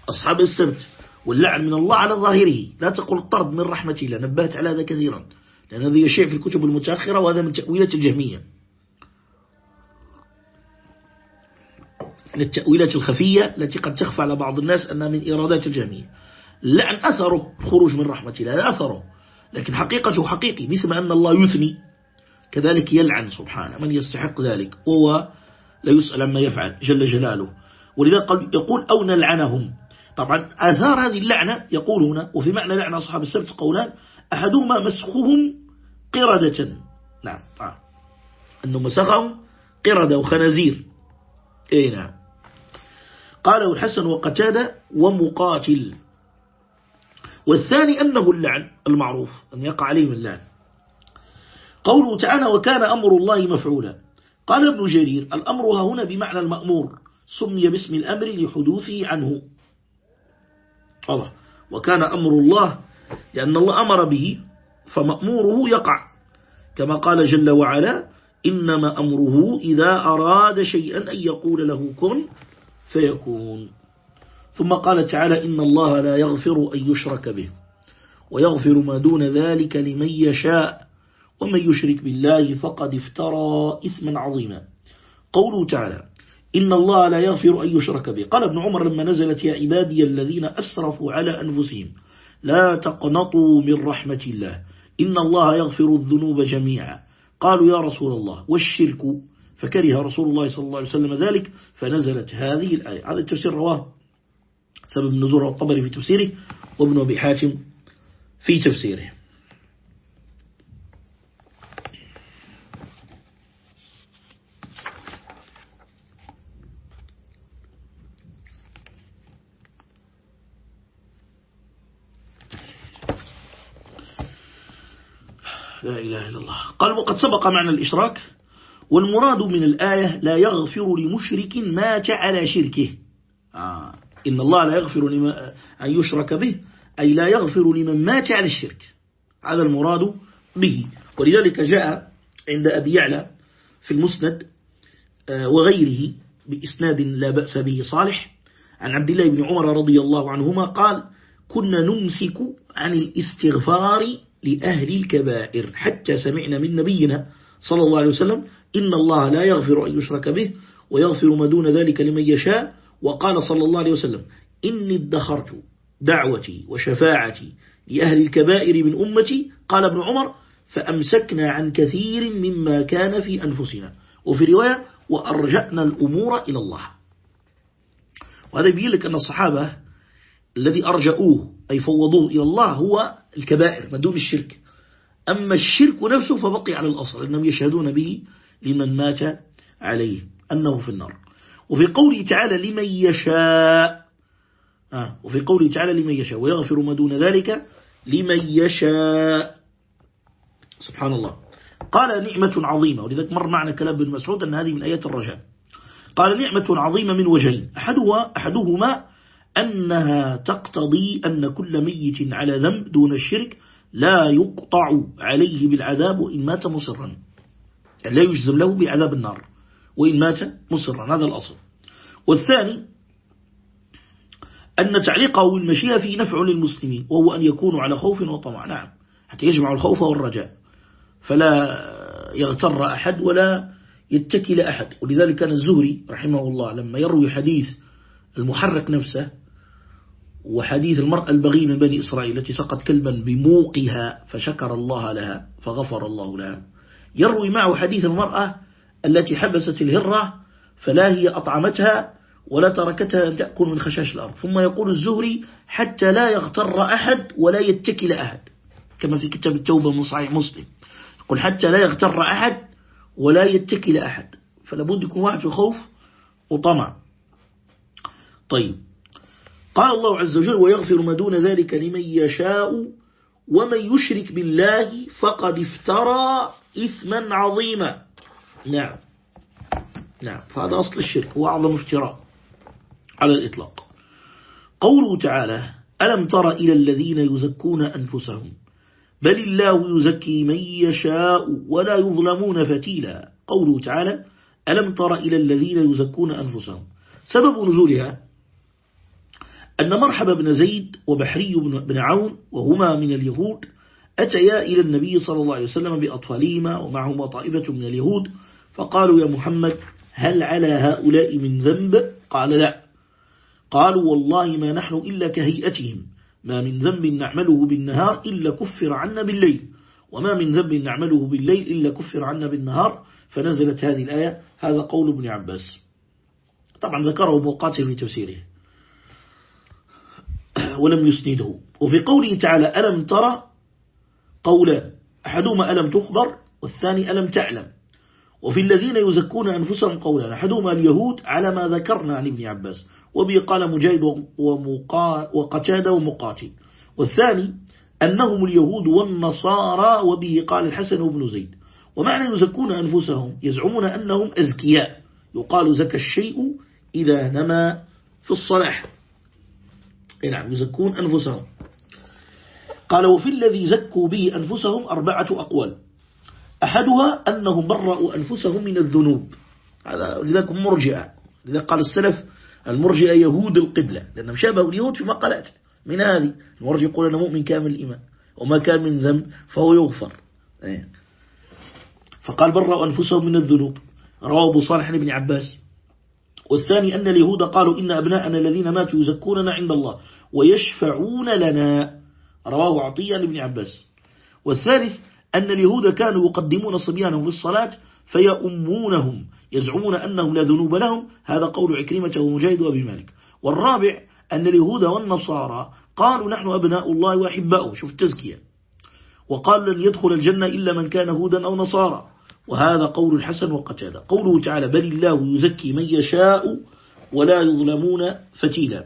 أصحاب السبت. واللعن من الله على ظاهره. لا تقول الطرد من رحمة الله نبهت على هذا كثيرا. لأن هذا شيء في الكتب المتأخرة وهذا من تأويلات الجهمية. من التأويلات الخفية التي قد تخفى على بعض الناس أنها من إرادات الجهمية. اللعن أثره الخروج من رحمة الله أثره. لكن حقيقته حقيقي مثل أن الله يثني كذلك يلعن سبحانه. من يستحق ذلك؟ وهو لا يسأل عما يفعل جل جلاله. ولذا يقول أو نلعنهم. طبعا آثار هذه اللعنة يقول هنا وفي معنى لعنة أصحاب السبت قولان أحدهما مسخهم قردة. نعم. أنه مسخهم قردة وخنازير. إيه نعم. قاله الحسن وقتادة ومقاتل. والثاني أنه اللعن المعروف أن يقع عليهم اللعن. قوله تعالى وكان أمر الله مفعولا قال ابن جرير الأمر هنا بمعنى المأمور سمي باسم الأمر لحدوثه عنه الله. وكان أمر الله لأن الله أمر به فمأموره يقع. كما قال جل وعلا إنما أمره إذا أراد شيئا أن يقول له كن فيكون. ثم قال تعالى إن الله لا يغفر أن يشرك به ويغفر ما دون ذلك لمن يشاء ومن يشرك بالله فقد افترى إثما عظيما. قوله تعالى إن الله لا يغفر أن يشرك به. قال ابن عمر لما نزلت يا عبادي الذين أسرفوا على أنفسهم لا تقنطوا من رحمة الله. إن الله يغفر الذنوب جميعا. قالوا يا رسول الله والشرك فكره رسول الله صلى الله عليه وسلم ذلك فنزلت هذه الآية. هذا التفسير رواه سبب النزول الطبري في تفسيره وابن أبي حاتم في تفسيره. إله إلا الله. قال وقد سبق معنى الإشراك والمراد من الآية لا يغفر لمشرك مات على شركه. آه. إن الله لا يغفر لما أن يشرك به أي لا يغفر لمن مات على الشرك. هذا المراد به. ولذلك جاء عند أبي يعلى في المسند آه، وغيره بإسناد لا بأس به صالح. عن عبد الله بن عمر رضي الله عنهما قال كنا نمسك عن الاستغفار لأهل الكبائر. حتى سمعنا من نبينا صلى الله عليه وسلم إن الله لا يغفر أن يشرك به ويغفر ما دون ذلك لمن يشاء. وقال صلى الله عليه وسلم إني ادخرت دعوتي وشفاعتي لأهل الكبائر من أمتي. قال ابن عمر فأمسكنا عن كثير مما كان في أنفسنا. وفي رواية وأرجأنا الأمور إلى الله. وهذا يبين لك أن الصحابة الذي أرجأوه أي فوضوه إلى الله هو الكبائر مدون الشرك. أما الشرك نفسه فبقي على الأصل أنهم يشهدون به لمن مات عليه أنه في النار. وفي قوله تعالى لمن يشاء آه وفي قوله تعالى لمن يشاء ويغفر ما دون ذلك لمن يشاء. سبحان الله. قال نعمة عظيمة ولذلك مر معنا كلام ابن مسعود أن هذه من آيات الرجاء. قال نعمة عظيمة من وجهين أحدها أحدهما أنها تقتضي أن كل ميت على ذنب دون الشرك لا يقطع عليه بالعذاب وإن مات مصرا. يعني لا يجزم له بعذاب النار وإن مات مصرا. هذا الأصل. والثاني أن تعليقه بالمشيئة فيه نفع للمسلمين وهو أن يكونوا على خوف وطمع. نعم حتى يجمع الخوف والرجاء. فلا يغتر أحد ولا يتكل أحد. ولذلك كان الزهري رحمه الله لما يروي حديث المحرق نفسه وحديث المرأة البغي من بني إسرائيل التي سقط كلبا بموقها فشكر الله لها فغفر الله لها. يروي معه حديث المرأة التي حبست الهرة فلا هي أطعمتها ولا تركتها أن تأكل من خشاش الأرض. ثم يقول الزهري حتى لا يغتر أحد ولا يتكل أحد كما في كتاب التوبة من صحيح مسلم. يقول حتى لا يغتر أحد ولا يتكل أحد فلابد يكون واحد في خوف وطمع. طيب. قال الله عز وجل ويغفر ما دون ذلك لمن يشاء ومن يشرك بالله فقد افترى إثما عظيما. نعم. نعم. فهذا أصل الشرك هو أعظم افتراء على الإطلاق. قوله تعالى ألم تر إلى الذين يزكون أنفسهم؟ بل الله يزكي من يشاء ولا يظلمون فتيلا. قوله تعالى ألم تر إلى الذين يزكون أنفسهم؟ سبب نزولها أن مرحب بن زيد وبحري بن عون وهما من اليهود أتيا إلى النبي صلى الله عليه وسلم بأطفالهما ومعهما طائفة من اليهود فقالوا يا محمد هل على هؤلاء من ذنب؟ قال لا. قالوا والله ما نحن إلا كهيئتهم ما من ذنب نعمله بالنهار إلا كفر عنا بالليل وما من ذنب نعمله بالليل إلا كفر عنا بالنهار فنزلت هذه الآية هذا قول ابن عباس. طبعا ذكره مقاتل في تفسيره. ولم يسنده. وفي قوله تعالى ألم ترى قولا أحدهما ألم تخبر والثاني ألم تعلم. وفي الذين يزكون أنفسهم قولا أحدهما اليهود على ما ذكرنا عن ابن عباس. وبه قال مجاهد وقتادة ومقاتل. والثاني أنهم اليهود والنصارى وبه قال الحسن وابن زيد. ومعنى يزكون أنفسهم يزعمون أنهم أزكياء. يقال زكى الشيء إذا نما في الصلاح. نعم يزكون أنفسهم. قال وفي الذي زكوا به أنفسهم أربعة أقوال. أحدها أنهم برأوا أنفسهم من الذنوب. هذا لذلك مرجئة. لذلك قال السلف المرجئة يهود القبلة. لأنهم شابهوا اليهود في مقالات. من هذه؟ المرجئ يقول أنا مؤمن كامل الإيمان. وما كان من ذنب فهو يغفر. إيه. فقال برأوا أنفسهم من الذنوب. رواه أبو صالح بن عباس. والثاني أن اليهود قالوا إن أبناءنا الذين ماتوا يزكوننا عند الله ويشفعون لنا. رواه عطية لابن عباس. والثالث أن اليهود كانوا يقدمون صبيانهم في الصلاة فيأمونهم يزعمون أنهم لا ذنوب لهم. هذا قول عكرمة ومجاهد وأبي مالك. والرابع أن اليهود والنصارى قالوا نحن أبناء الله وأحباؤه. شوف التزكية. وقال لن يدخل الجنة إلا من كان هودا أو نصارى. وهذا قول الحسن وقتادة قوله تعالى بل الله يزكي من يشاء ولا يظلمون فتيلا.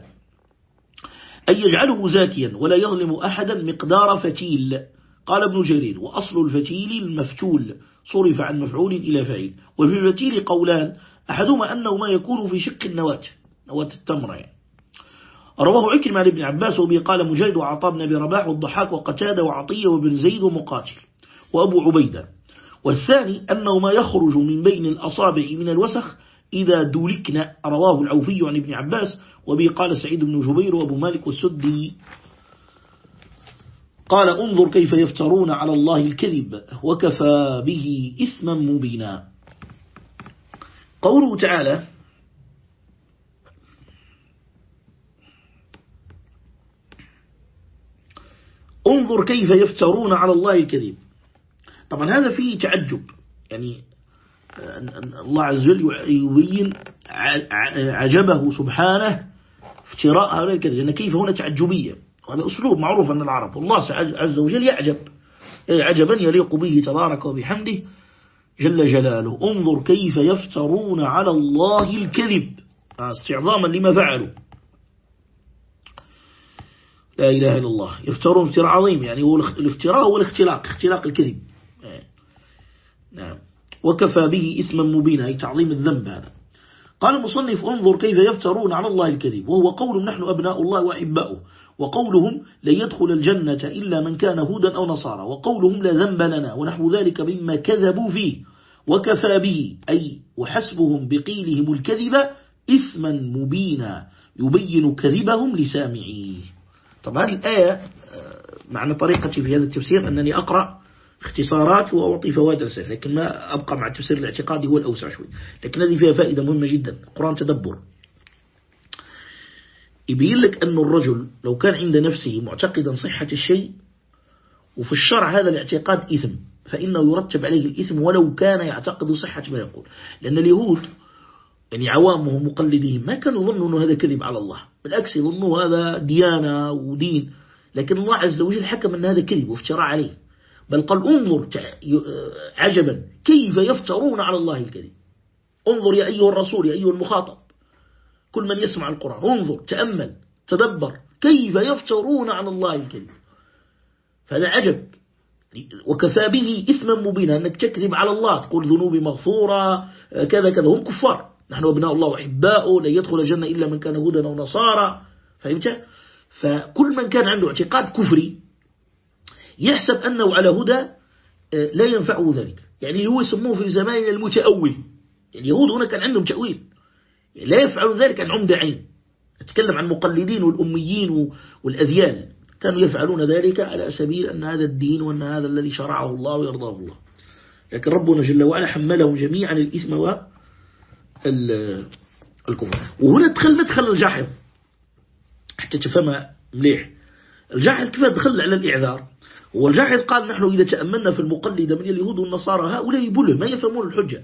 أي يجعله زاكيا ولا يظلم أحدا مقدار فتيل. قال ابن جرير وأصل الفتيل المفتول. صرف عن مفعول إلى فعيل وفي الفتيل قولان أحدهما أنه ما يكون في شق النواة. نواة التمر. يعني رواه عكرمة عن ابن عباس وبه قال مجاهد وعطاء بن أبي رباح والضحاك وقتادة وعطية وابن زيد ومقاتل. وأبو عبيدة. والثاني أنه ما يخرج من بين الأصابع من الوسخ إذا دولكنا رواه العوفي عن ابن عباس وبه قال سعيد بن جبير وأبو مالك والسدي. قال انظر كيف يفترون على الله الكذب وكفى به إثما مبينا. قوله تعالى انظر كيف يفترون على الله الكذب. طبعا هذا فيه تعجب. يعني الله عز وجل يبين عجبه سبحانه افتراء هؤلاء الكذب لأن كيف هنا تعجبية؟ وهذا أسلوب معروف أن العرب. الله عز وجل يعجب. عجبا يليق به تبارك وبحمده جل جلاله. انظر كيف يفترون على الله الكذب. استعظاما لما فعلوا. لا إله إلا الله. يفترون افتراء عظيم. يعني هو الافتراء هو الاختلاق اختلاق الكذب. نعم. وكفى به اسما مبينا أي تعظيم الذنب هذا. قال المصنف انظر كيف يفترون على الله الكذب وهو قول نحن أبناء الله وأحباؤه وقولهم لن يدخل الجنة إلا من كان هودا أو نصارى وقولهم لا ذنب لنا ونحو ذلك مما كذبوا فيه. وكفى به أي وحسبهم بقيلهم الكذب إثما مبينا يبين كذبهم لسامعيه. طبعا هذه الآية آه، معنى طريقتي في هذا التفسير أنني أقرأ اختصارات وأعطي فوائد رسائل لكن ما أبقى مع التفسير الاعتقادي هو الأوسع شوي. لكن هذه فيها فائدة مهمة جدا. القرآن تدبر. يبين لك أن الرجل لو كان عند نفسه معتقدا صحة الشيء وفي الشرع هذا الاعتقاد إثم فإنه يرتب عليه الإثم ولو كان يعتقد صحة ما يقول. لأن اليهود يعني عوامهم مقلديهم ما كانوا يظنوا أنه هذا كذب على الله. بالعكس يظنوا هذا ديانة ودين. لكن الله عز وجل حكم أن هذا كذب وافتراء عليه. بل قال انظر عجبا كيف يفترون على الله الكذب. انظر يا أيها الرسول يا أيها المخاطب. كل من يسمع القرآن انظر تأمل تدبر. كيف يفترون على الله الكذب؟ فهذا عجب. وكفى به إثما مبينا أنك تكذب على الله تقول ذنوبي مغفورة كذا كذا. هم كفار. نحن أبناء الله وحباؤه لن يدخل الجنة إلا من كان هدى أو نصارى. فهمت؟ فكل من كان عنده اعتقاد كفري يحسب أنه على هدى آه، لا ينفعه ذلك. يعني هو يسموه في زماننا المتأول. اليهود هنا كان عندهم تأويل. لا يفعل ذلك عن عمد عين. أتكلم عن المقلدين والأميين والأذيال كانوا يفعلون ذلك على سبيل أن هذا الدين وأن هذا الذي شرعه الله ويرضاه الله. لكن ربنا جل وعلا حملهم جميعا الإثم والكفر وهنا دخل مدخل الجحظ حتى تفهمها مليح. الجاحظ كيف دخل على الإعذار؟ والجاحظ قال نحن إذا تأملنا في المقلدة من اليهود والنصارى هؤلاء بله ما يفهمون الحجة.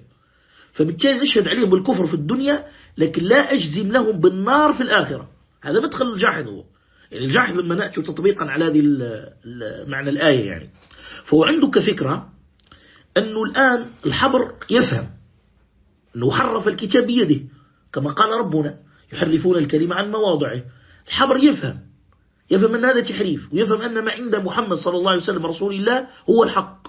فبالتالي نشهد عليهم بالكفر في الدنيا لكن لا أجزم لهم بالنار في الآخرة. هذا مدخل الجاحظ هو. يعني الجاحظ لما نأتي تطبيقا على هذه معنى الآية يعني. فهو عنده كفكرة أنه الآن الحبر يفهم أنه حرف الكتاب بيده كما قال ربنا يحرفون الكلمة عن مواضعه. الحبر يفهم. يفهم أن هذا تحريف ويفهم أن ما عند محمد صلى الله عليه وسلم رسول الله هو الحق.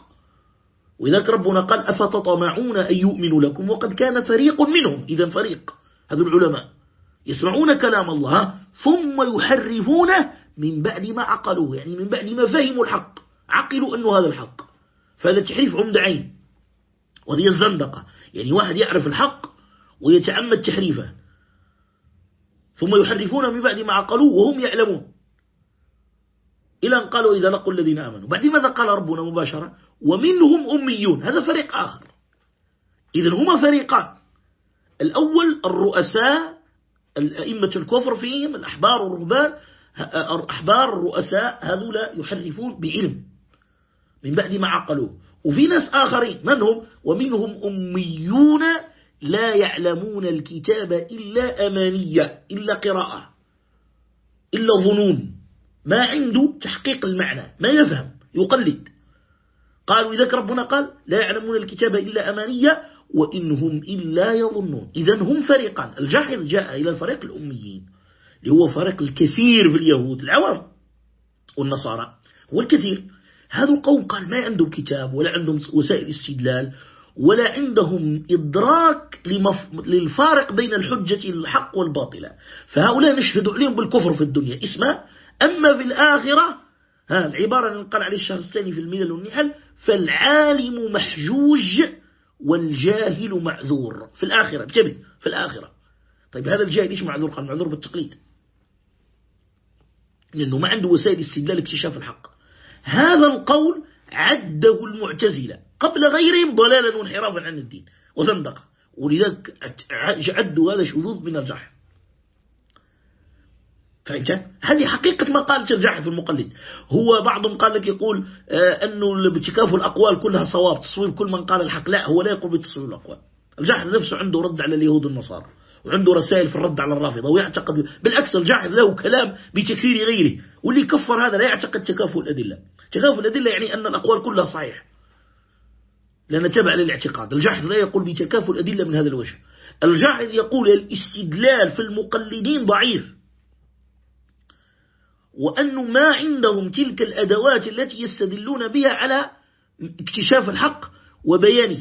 وذلك ربنا قال أفتطمعون أن يؤمنوا لكم وقد كان فريق منهم. إذا فريق هذا العلماء يسمعون كلام الله ثم يحرفونه من بعد ما عقلوه يعني من بعد ما فهموا الحق عقلوا أنه هذا الحق. فهذا تحريف عمد عين وهي الزندقة. يعني واحد يعرف الحق ويتعمد تحريفه ثم يحرفون من بعد ما عقلوه وهم يعلمون. إلى أن قالوا إذا لقوا الذين آمنوا. بعد ماذا قال ربنا مباشرة؟ ومنهم أميون. هذا فريق آخر. إذا هما فريقان. الأول الرؤساء الأئمة الكفر فيهم الأحبار والرهبان أحبار الرؤساء هذولا يحرفون بعلم. من بعد ما عقلوه. وفي ناس آخرين. من هم؟ ومنهم أميون لا يعلمون الكتاب إلا أمانية إلا قراءة إلا ظنون. ما عنده تحقيق المعنى ما يفهم يقلد. قالوا إذا ربنا قال لا يعلمون الكتاب إلا أمانية وإنهم إلا يظنون. إذا هم فريقان الجاحظ جاء إلى الفريق الأميين اللي هو فريق الكثير في اليهود العوام والنصارى هو الكثير. هذا القوم قال ما عندهم كتاب ولا عندهم وسائل استدلال ولا عندهم إدراك لمف... للفارق بين الحجة الحق والباطلة. فهؤلاء نشهد عليهم بالكفر في الدنيا. اسمه أما في الآخرة ها العبارة اللي قال عليه الشهر الثاني في الملل والنحل فالعالم محجوج والجاهل معذور. في الآخرة بجبه في الآخرة. طيب هذا الجاهل إيش معذور؟ قال معذور بالتقليد. لأنه ما عنده وسائل استدلال اكتشاف الحق. هذا القول عده المعتزلة. قبل غيرهم ضلالا وانحرافا عن الدين وزندقة. ولذلك عدوا هذا شذوذ من الجحر فهمت؟ هذه حقيقة ما قالت الجاحظ في المقلد. هو بعضهم قال لك يقول آه أنه بتكافل الأقوال كلها صواب تصوير كل من قال الحق. لا هو لا يقول بتصوير الأقوال. الجاحظ نفسه عنده رد على اليهود والنصارى وعنده رسائل في الرد على الرافضة ويعتقد بالعكس الجاحظ له كلام بتكفير غيره واللي كفر هذا لا يعتقد تكافل الأدلة. تكافل الأدلة يعني أن الأقوال كلها صحيح. لأن تبع للاعتقاد. الجاحظ لا يقول بتكافل الأدلة من هذا الوجه. الجاحظ يقول الاستدلال في المقلدين ضعيف. وأنه ما عندهم تلك الأدوات التي يستدلون بها على اكتشاف الحق وبيانه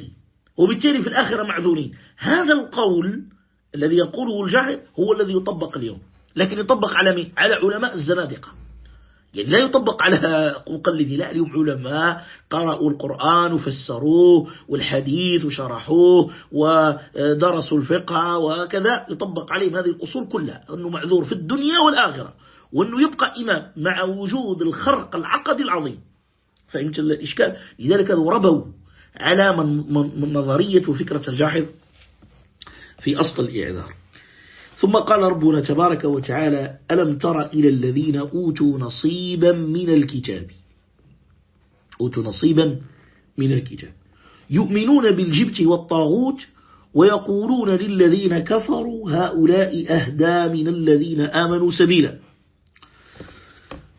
وبالتالي في الآخرة معذورين. هذا القول الذي يقوله الجاهل هو الذي يطبق اليوم. لكن يطبق على مين؟ على علماء الزنادقة. يعني لا يطبق على مقلدي لا اليوم علماء قرأوا القرآن وفسروه والحديث وشرحوه ودرسوا الفقه وكذا يطبق عليهم هذه الأصول كلها أنه معذور في الدنيا والآخرة. وأنه يبقى إمام مع وجود الخرق العقدي العظيم. فهمت الإشكال لذلك ربوا على من, من نظرية وفكرة الجاحظ في أصل الإعذار. ثم قال ربنا تبارك وتعالى ألم تر إلى الذين أوتوا نصيبا من الكتاب؟ أوتوا نصيبا من الكتاب. يؤمنون بالجبت والطاغوت ويقولون للذين كفروا هؤلاء أهدى من الذين آمنوا سبيلا.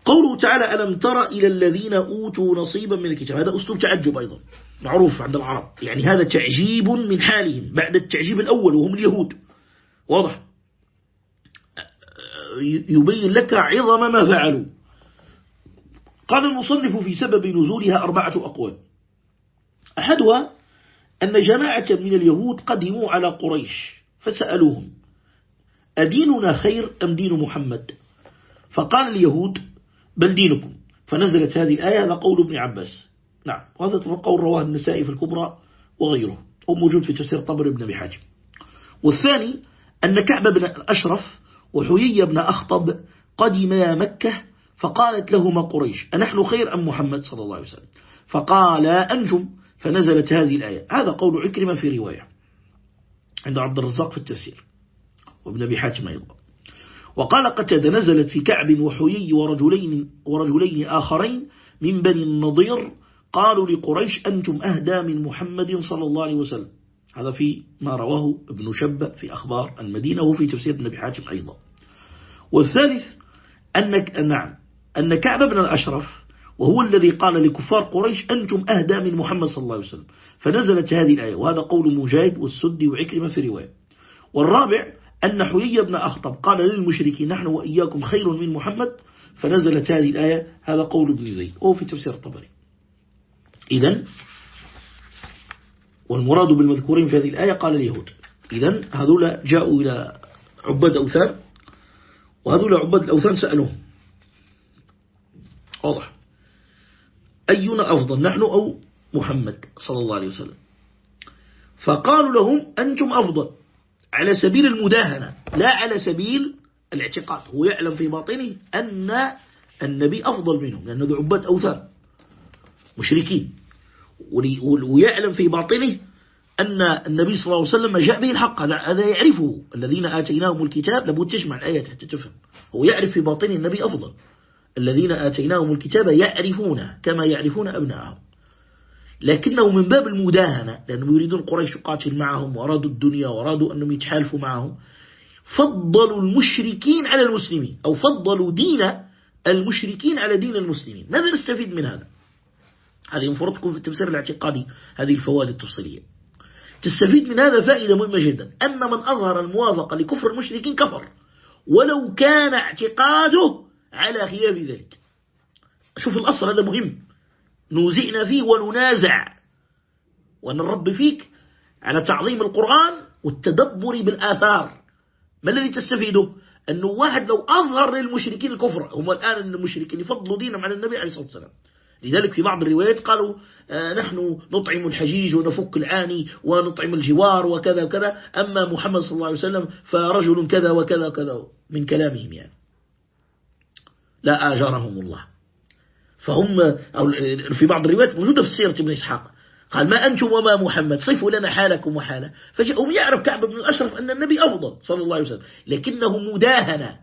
قوله تعالى ألم تر إلى الذين أوتوا نصيبا من الكتاب؟ هذا أسلوب تعجب أيضا معروف عند العرب. يعني هذا تعجيب من حالهم بعد التعجيب الأول وهم اليهود. واضح؟ يبين لك عظم ما فعلوا. قال المصنف في سبب نزولها أربعة أقوال. أحدها أن جماعة من اليهود قدموا على قريش فسألوهم أديننا خير أم دين محمد؟ فقال اليهود بل دينكم. فنزلت هذه الآية هذا قول ابن عباس. نعم وهذا قول رواه النسائي في الكبرى وغيره وموجود في تفسير طبر ابن أبي حاجم والثاني أن كعب بن الأشرف وحيي بن أخطب قدما مكة فقالت لهما قريش أنحن خير أم محمد صلى الله عليه وسلم؟ فقال أنتم. فنزلت هذه الآية. هذا قول عكرمة في رواية عند عبد الرزاق في التفسير وابن أبي حاتم أيضا. وقال قتد نزلت في كعب وحيي ورجلين, ورجلين آخرين من بني النضير قالوا لقريش أنتم أهدى من محمد صلى الله عليه وسلم. هذا في ما رواه ابن شبة في أخبار المدينة وفي تفسير ابن حاتم أيضا. والثالث أنك نعم أن كعب بن الأشرف وهو الذي قال لكفار قريش أنتم أهدى من محمد صلى الله عليه وسلم. فنزلت هذه الآية وهذا قول مجاهد والسدي وعكرمة في رواية. والرابع أن حيي بن أخطب قال للمشركين نحن وإياكم خير من محمد. فنزلت هذه الآية هذا قول ابن زيد وهو في تفسير الطبري. إذن والمراد بالمذكورين في هذه الآية قال اليهود. إذن هذول جاءوا إلى عباد أوثان وهذول عباد الأوثان سألوهم. واضح. أينا أفضل نحن أو محمد صلى الله عليه وسلم؟ فقالوا لهم أنتم أفضل. على سبيل المداهنة لا على سبيل الاعتقاد. هو يعلم في باطنه أن النبي أفضل منهم لأنه ذو عباد أوثان مشركين. ويعلم في باطنه أن النبي صلى الله عليه وسلم جاء به الحق. هذا يعرفه. الذين آتيناهم الكتاب لابد تجمع الآية حتى تفهم. هو يعرف في باطنه النبي أفضل. الذين آتيناهم الكتاب يعرفونه كما يعرفون أبنائهم لكنه من باب المداهنة لأنهم يريدون قريش تقاتل معهم وأرادوا الدنيا وأرادوا أنهم يتحالفوا معهم. فضلوا المشركين على المسلمين أو فضلوا دين المشركين على دين المسلمين. ماذا نستفيد من هذا؟ هذه مفردكم في التفسير الاعتقادي هذه الفوائد التفصيلية. تستفيد من هذا فائدة مهمة جدا أن من أظهر الموافقة لكفر المشركين كفر. ولو كان اعتقاده على خلاف ذلك. شوف الأصل هذا مهم. نوزئنا فيه وننازع. ونرب فيك على تعظيم القرآن والتدبر بالآثار. ما الذي تستفيده؟ أنه واحد لو أظهر للمشركين الكفر هم الآن المشركين يفضلوا دينهم على النبي عليه الصلاة والسلام. لذلك في بعض الروايات قالوا آه نحن نطعم الحجيج ونفك العاني ونطعم الجوار وكذا وكذا أما محمد صلى الله عليه وسلم فرجل كذا وكذا وكذا من كلامهم يعني. لا آجرهم الله. فهم أو في بعض الروايات موجودة في سيرة ابن إسحاق. قال ما أنتم وما محمد صفوا لنا حالكم وحاله فجأهم يعرف كعب بن الأشرف أن النبي أفضل صلى الله عليه وسلم لكنه مداهنة.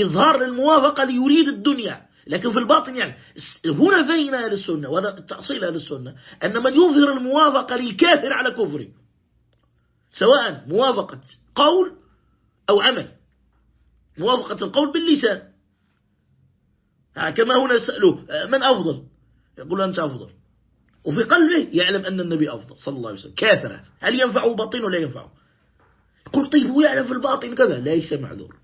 إظهار للموافقة ليريد الدنيا. لكن في الباطن يعني هنا فين أهل السنة وهذا تأصيل أهل السنة أن من يظهر الموافقة للكافر على كفره سواء موافقة قول أو عمل موافقة القول باللسان. كما هنا يسألوه من أفضل؟ يقول أنت أفضل. وفي قلبه يعلم أن النبي أفضل صلى الله عليه وسلم. كافرة هل ينفعه باطن ولا ينفعه؟ يقول طيب هو يعلم في الباطن كذا. ليس معذور.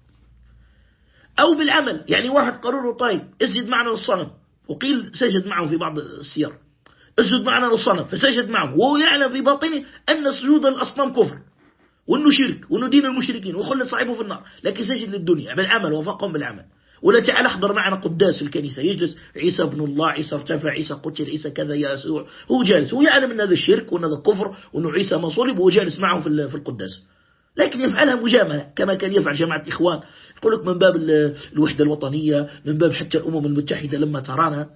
أو بالعمل. يعني واحد له طيب اسجد معنا للصنم. وقيل سجد معه في بعض السير. اسجد معنا للصنم فسجد معه. وهو يعلم في باطنه أن سجود الأصنام كفر. وأنه شرك وأنه دين المشركين وخلت صاحبه في النار. لكن سجد للدنيا بالعمل وفقهم بالعمل. ولا تعال احضر معنا قداس الكنيسة. يجلس عيسى ابن الله عيسى ارتفع عيسى قتل عيسى كذا يسوع. هو جالس. هو يعلم ان هذا الشرك وان هذا كفر وأنه عيسى ما صلب وهو جالس معهم في القداس. لكن يفعلها مجاملة كما كان يفعل جماعة إخوان. يقول لك من باب الوحدة الوطنية من باب حتى الأمم المتحدة لما ترانا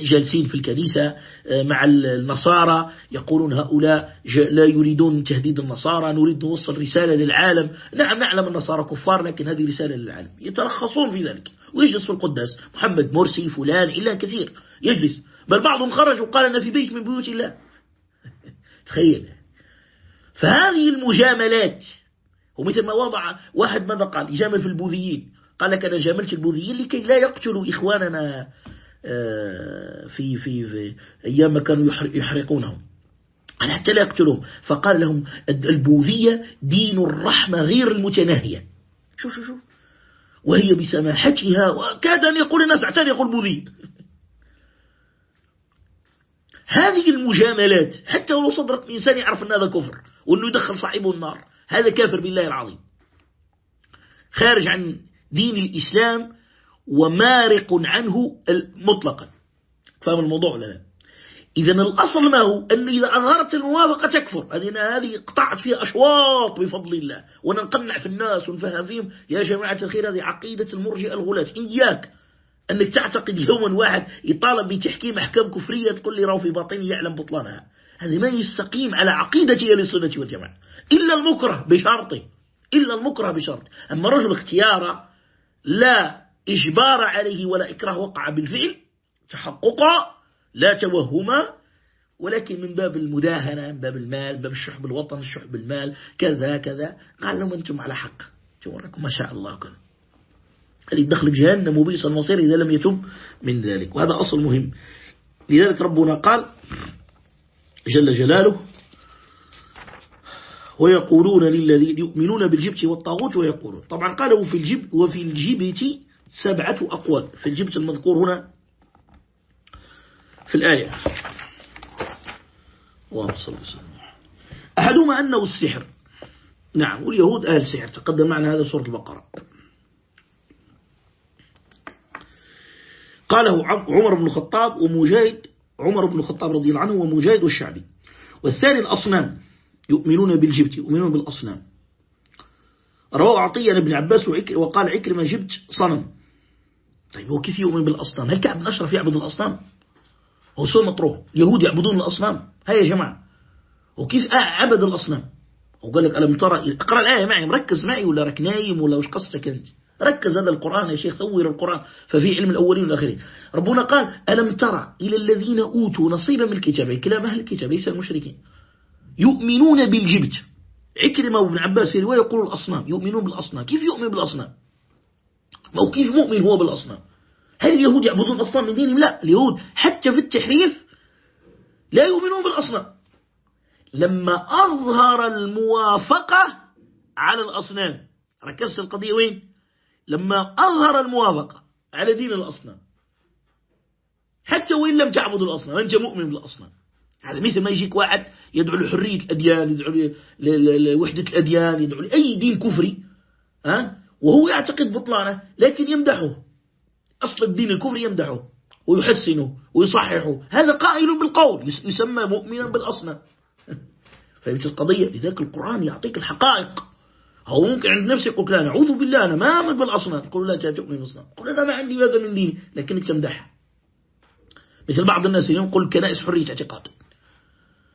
جالسين في الكنيسة آه، مع النصارى يقولون هؤلاء لا يريدون تهديد النصارى نريد نوصل رسالة للعالم. نعم نعلم النصارى كفار لكن هذه رسالة للعالم. يترخصون في ذلك. ويجلس في القداس محمد مرسي فلان إلا كثير. يجلس. بل بعضهم خرج وقال أن في بيت من بيوت الله. تخيل. فهذه المجاملات ومثل ما وضع واحد ماذا قال؟ يجامل في البوذيين. قال لك أنا جاملت البوذيين لكي لا يقتلوا إخواننا في في في أيام ما كانوا يحرقونهم. قال حتى لا يقتلوهم فقال لهم البوذية دين الرحمة غير المتناهية. شو شو شو؟ وهي بسماحتها وكاد أن يقول الناس اعتاد يقول بوذي هذه المجاملات حتى ولو صدرت إنسان يعرف أن هذا كفر وأنه يدخل صاحبه النار هذا كافر بالله العظيم. خارج عن دين الإسلام ومارق عنه مطلقا. فهم الموضوع ولا لا؟ إذا الأصل ما هو؟ أنه إذا أظهرت الموافقة تكفر. هذه قطعت فيها أشواط بفضل الله. ونقنع في الناس ونفهم فيهم يا جماعة الخير هذه عقيدة المرجئة الغلاة. إياك أنك تعتقد يوما واحد يطالب بتحكيم أحكام كفرية تقول لي راو في باطني يعلم بطلانها. هذا ما يستقيم على عقيدة أهل السنة والجماعة. إلا المكره بشرطه. إلا المكره بشرط أما رجل اختياره لا إجبار عليه ولا إكراه وقع بالفعل تحققا لا توهما ولكن من باب المداهنة من باب المال من باب الشح بالوطن الشح بالمال كذا كذا. قال لهم أنتم على حق. توركم ما شاء الله. كذا اللي دخل جهنم وبئس المصير إذا لم يتم من ذلك؟ وهذا أصل مهم. لذلك ربنا قال جل جلاله ويقولون للذين يؤمنون بالجبت والطاغوت ويقولون. طبعا قالوا في الجب وفي الجبت سبعة أقوال. في الجبت المذكور هنا في الآية. اللهم صل وسلم. أحدهما أنه السحر. نعم واليهود أهل السحر تقدم معنا هذا سورة البقرة. قاله عمر بن الخطاب ومجاهد عمر بن الخطاب رضي الله عنه ومجاهد والشعبي والثاني الأصنام. يؤمنون بالجبت يؤمنون بالأصنام. رواه عطية ابن عباس وقال عكرمة جبت صنم. طيب هو كيف يؤمن بالأصنام؟ هل كعب بن أشرف يعبد الأصنام؟ هو سوى مطروح اليهود يعبدون الأصنام؟ هيا يا جماعة. وكيف عبد الأصنام؟ وقال لك ألم ترى اقرأ الآية معي مركز معي ولا رك نايم ولا وش قصتك أنت؟ ركز هذا القرآن يا شيخ ثور القرآن ففي علم الأولين والآخرين. ربنا قال ألم ترى إلى الذين أوتوا نصيبا من الكتاب؟ كلام أهل الكتاب ليس المشركين. يؤمنون بالجبت. عكرمة وابن عباس في رواية يقول الأصنام يؤمنون بالأصنام. كيف يؤمن بالأصنام؟ كيف مؤمن هو بالأصنام؟ هل اليهود يعبدون الأصنام من دينهم؟ لا اليهود حتى في التحريف لا يؤمنون بالأصنام. لما أظهر الموافقة على الأصنام ركزت القضية وين؟ لما أظهر الموافقة على دين الأصنام. حتى وإن لم تعبد الأصنام أنت مؤمن بالأصنام. هذا مثل ما يجيك واحد يدعو لحرية الأديان يدعو لوحدة الأديان يدعو لأي دين كفري ها؟ وهو يعتقد بطلانه لكن يمدحه. أصل الدين الكفري يمدحه ويحسنه ويصححه. هذا قائل بالقول يسمى مؤمنا بالأصنام. فهمت القضية؟ لذلك القرآن يعطيك الحقائق. أو ممكن عند نفسك يقول لا نعوذ بالله أنا ما أمن بالأصنام. تقول لا تؤمن بالأصنام قل أنا ما عندي هذا من ديني. لكنك تمدحها مثل بعض الناس يقول كنائس حرية اعتقاد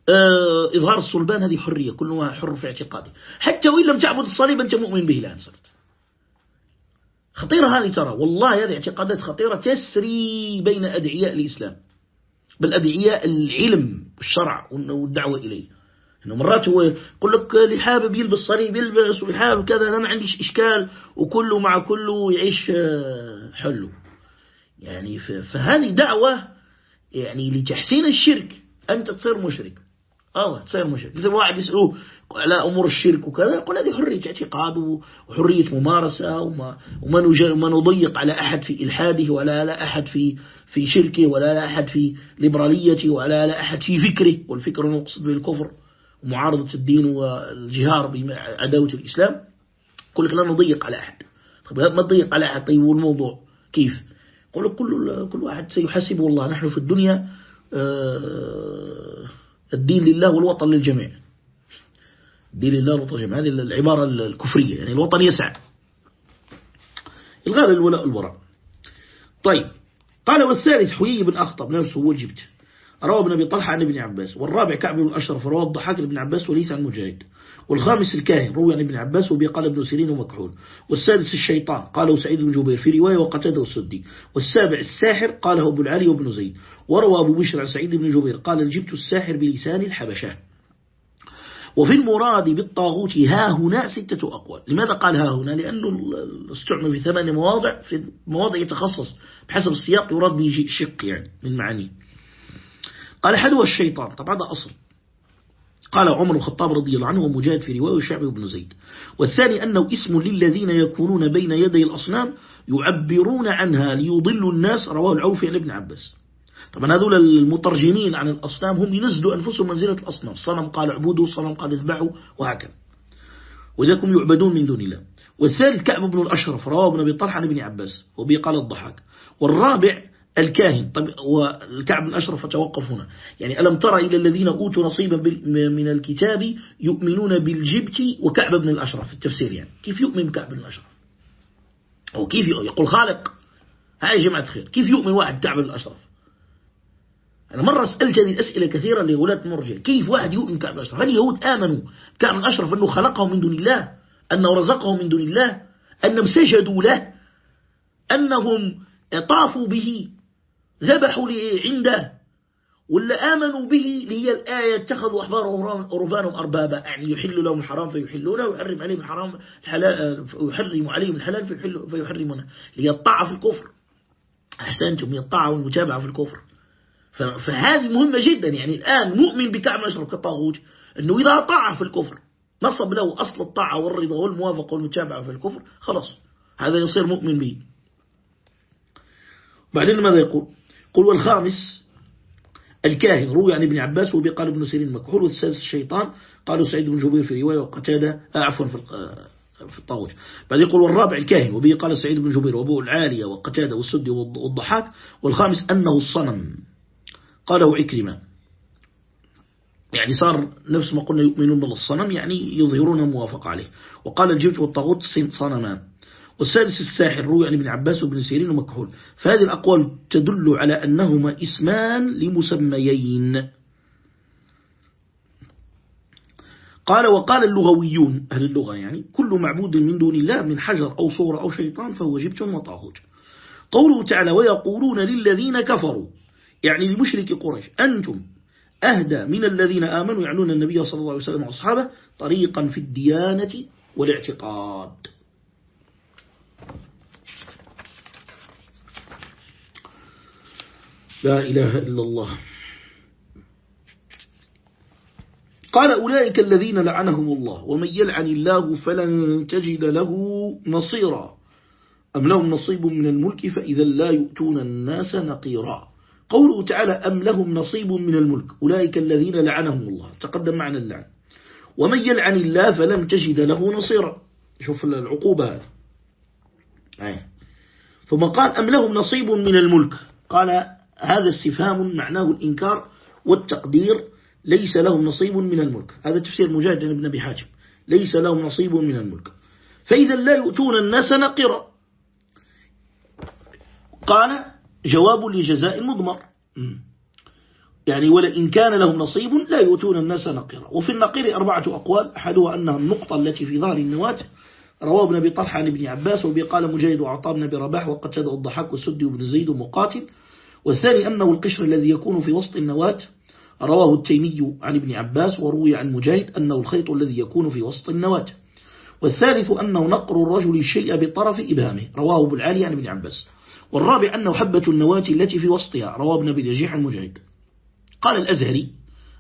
آه إظهار الصلبان هذه حرية كل واحد حر في اعتقاده. حتى وإن لم تعبد الصليب أنت مؤمن به الآن صرت. خطيرة هذه ترى. والله هذه اعتقادات خطيرة تسري بين أدعياء الإسلام. بل أدعياء العلم والشرع والدعوة إليه. إنه مرات هو يقول لك اللي حابب يلبس صليب يلبس واللي حابب كذا أنا ما عنديش إشكال. وكله مع كله يعيش آه، حلو. يعني فهذه دعوة يعني لتحسين الشرك. أنت تصير مشرك. آه تصير مشرك مثل واحد يسألوه على أمور الشرك وكذا؟ يقول هذه حرية اعتقاد وحرية ممارسة وما, وما نضيق على أحد في إلحاده ولا على أحد في في شركه ولا على أحد في ليبراليته ولا على أحد في فكره. والفكر نقصد بالكفر ومعارضة الدين والجهار بعداوة الإسلام. يقول لك لا نضيق على أحد. طيب ما تضيق على أحد؟ طيب والموضوع كيف؟ يقول كل كل واحد سيحاسبه الله. نحن في الدنيا آه، الدين لله والوطن للجميع. الدين لله والوطن للجميع. هذه العبارة الكفرية يعني الوطن يسعى. الغاء الولاء والبراء طيب قال والثالث حيي بن أخطب نفسه وجبت. روى ابن أبي طلحة عن ابن عباس والرابع كعب بن الأشرف روى الضحاك بن عباس وليس عن مجاهد والخامس الكاهن روي عن ابن عباس وبي قال ابن سيرين ومكحول والسادس الشيطان قاله سعيد بن جبير في رواية وقتاده السدي والسابع الساحر قاله أبو العالي وابن زيد وروى أبو بشر عن سعيد بن جبير قال جبت الساحر بلسان الحبشة. وفي المراد بالطاغوت ها هنا ستة أقوال. لماذا قال ها هنا؟ لأنه استعمل في ثمان مواضع في مواضع يتخصص بحسب السياق يراد به شق يعني من معانيه. قال حدوى الشيطان. طبعا هذا أصل. قال عمر الخطاب رضي الله عنه ومجاهد في رواية الشعبي بن زيد. والثاني أنه اسم للذين يكونون بين يدي الأصنام يعبرون عنها ليضلوا الناس رواه العوفي عن ابن عباس. طبعا هذول المترجمين عن الأصنام هم ينزلوا أنفسهم منزلة الأصنام. الصنم قال اعبدوا الصنم قال اذبحوا وهكذا. وذلك هم يعبدون من دون الله. والثالث كعب بن الأشرف رواه ابن أبي طلحة عن ابن عباس وبي قال الضحاك. والرابع الكاهن. طب والكعب بن أشرف توقف هنا. يعني ألم ترى إلى الذين أوتوا نصيبا من الكتاب يؤمنون بالجبت وكعب بن الأشرف في التفسير يعني. كيف يؤمن بكعب بن الأشرف؟ أو كيف يقول خالق. هاي جماعة خير كيف يؤمن واحد كعب بن الأشرف؟ أنا مرة سألت هذه الأسئلة كثيرا لولاة مرجع. كيف واحد يؤمن كعب بن الأشرف؟ هل اليهود آمنوا كعب بن الأشرف أنه خلقه من دون الله؟ أنه رزقه من دون الله؟ أنهم سجدوا له؟ أنهم طافوا به؟ ذبحوا عنده. ولا آمنوا به اللي هي الآية اتخذوا أحبارهم ورهبانهم أربابا. يعني يحل لهم الحرام فيحلونه ويحرم عليهم الحرام الحلال ويحرم عليهم الحلال فيحرمونه. اللي هي الطاعة في الكفر. أحسنتم هي الطاعة والمتابعة في الكفر. فهذه مهمة جدا. يعني الآن مؤمن بكعب أشرف كالطاغوت أنه إذا طاع في الكفر نصب له أصل الطاعة والرضا والموافقة والمتابعة في الكفر خلاص. هذا يصير مؤمن به. بعدين ماذا يقول؟ قل والخامس الكاهن روي عن ابن عباس وبي قال ابن سيرين مكحول والسادس الشيطان قالوا سعيد بن جبير في رواية وقتادة آه، عفوا في في الطاغوت. بعد يقول والرابع الكاهن وبه قال سعيد بن جبير وابو العالية وقتادة والسدي والضحاك. والخامس أنه الصنم قاله عكرمة. يعني صار نفس ما قلنا يؤمنون بالصنم يعني يظهرون موافقة عليه. وقال الجبت والطاغوت صنمان والسادس الساحر روي عن ابن عباس وابن سيرين ومكحول. فهذه الأقوال تدل على أنهما إسمان لمسميين. قال وقال اللغويون أهل اللغة يعني كل معبود من دون الله من حجر أو صورة أو شيطان فهو جبت وطاغوت قوله تعالى ويقولون للذين كفروا يعني لمشرك قريش. أنتم أهدى من الذين آمنوا يعنون النبي صلى الله عليه وسلم وأصحابه طريقا في الديانة والاعتقاد. لا إله إلا الله. قال أولئك الذين لعنهم الله ومن يلعن الله فلن تجد له نصيرا. أم لهم نصيب من الملك فإذا لا يؤتون الناس نقيرا. قوله تعالى أم لهم نصيب من الملك أولئك الذين لعنهم الله. تقدم معنا اللعن. ومن يلعن الله فلم تجد له نصيرا. شوف العقوبة آه. ثم قال أم لهم نصيب من الملك. قال هذا استفهام معناه الإنكار والتقدير ليس لهم نصيب من الملك. هذا تفسير مجاهد بن أبي حاتم. ليس لهم نصيب من الملك. فإذا لا يؤتون الناس نقرا قال جواب لجزاء المضمر. يعني ولئن كان لهم نصيب لا يؤتون الناس نقرا وفي النقير أربعة أقوال. أحدها أنها النقطة التي في ظهر النواة. رواه ابن أبي طلحة عن ابن عباس. وبي قال مجاهد وعطاء بن أبي رباح. وقتاد الضحاك والسدي وابن زيد ومقاتل. والثاني أنه القشر الذي يكون في وسط النواة رواه التيمي عن ابن عباس وروي عن مجاهد أنه الخيط الذي يكون في وسط النواة. والثالث أنه نقر الرجل الشيء بطرف إبهامه رواه ابو العالي عن ابن عباس. والرابع أنه حبة النواة التي في وسطها رواه ابن أبي نجيح المجاهد قال الأزهري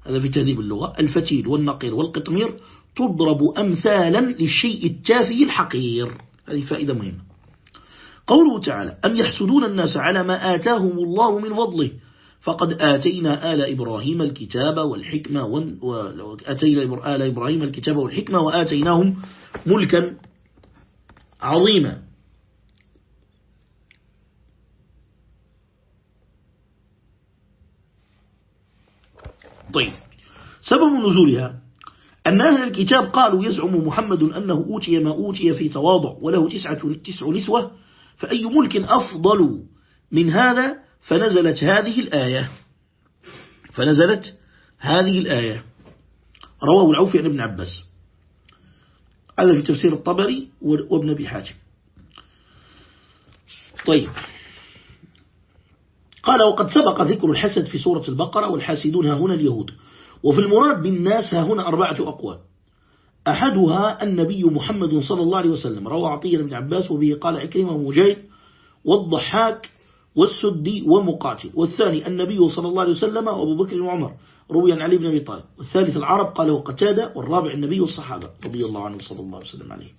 هذا في تهذيب اللغة الفتيل والنقير والقطمير تضرب أمثالا للشيء التافه الحقير. هذه فائدة مهمة. قوله تعالى أم يحسدون الناس على ما آتاهم الله من فضله؟ فقد آتينا آل إبراهيم الكتاب والحكمة وآتينا آل إبراهيم الكتاب والحكمة وآتيناهم ملكا عظيما. طيب سبب نزولها أن أهل الكتاب قالوا يزعم محمد أنه أوتي ما أوتي في تواضع وله تسعة تسع نسوة فأي ملك أفضل من هذا فنزلت هذه الآية. فنزلت هذه الآية. رواه العوفي عن ابن عباس. هذا في تفسير الطبري وابن أبي حاتم. طيب. قال وقد سبق ذكر الحسد في سورة البقرة والحاسدون هنا اليهود. وفي المراد بالناس هنا أربعة أقوال. أحدها النبي محمد صلى الله عليه وسلم روى عطية بن عباس وبه قال عكرمة ومجاهد والضحاك والسدي ومقاتل. والثاني النبي صلى الله عليه وسلم وأبو بكر وعمر روي عن علي بن أبي طالب. والثالث العرب قاله قتادة والرابع النبي والصحابة رضي الله عنهم صلى الله عليه وسلم عليه.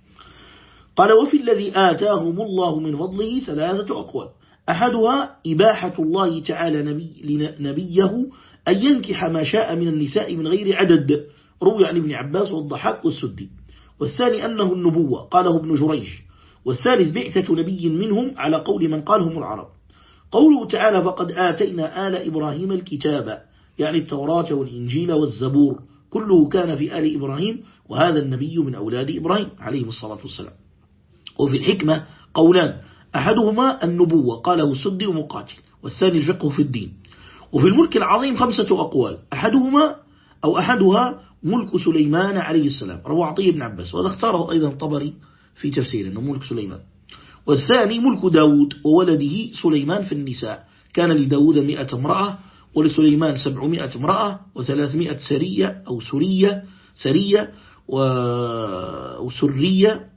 قال وفي الذي آتاهم الله من فضله ثلاثة أقوال. أحدها إباحة الله تعالى نبي لنبيه أن ينكح ما شاء من النساء من غير عدد. روي عن ابن عباس والضحاك والسدي. والثاني أنه النبوة قاله ابن جريج. والثالث بعثة نبي منهم على قول من قالهم العرب. قوله تعالى فقد آتينا آل إبراهيم الكتاب يعني التوراة والإنجيل والزبور. كله كان في آل إبراهيم وهذا النبي من أولاد إبراهيم عليه الصلاة والسلام. وفي الحكمة قولان أحدهما النبوة قاله السدي ومقاتل والثاني الفقه في الدين. وفي الملك العظيم خمسة أقوال أحدهما أو أحدها ملك سليمان عليه السلام. روى عطية بن عباس. وهذا اختاره أيضا طبري في تفسير أنه ملك سليمان. والثاني ملك داود وولده سليمان في النساء. كان لداود مئة امرأة ولسليمان سبعمائة امرأة وثلاثمائة سرية أو سرية سرية وسرية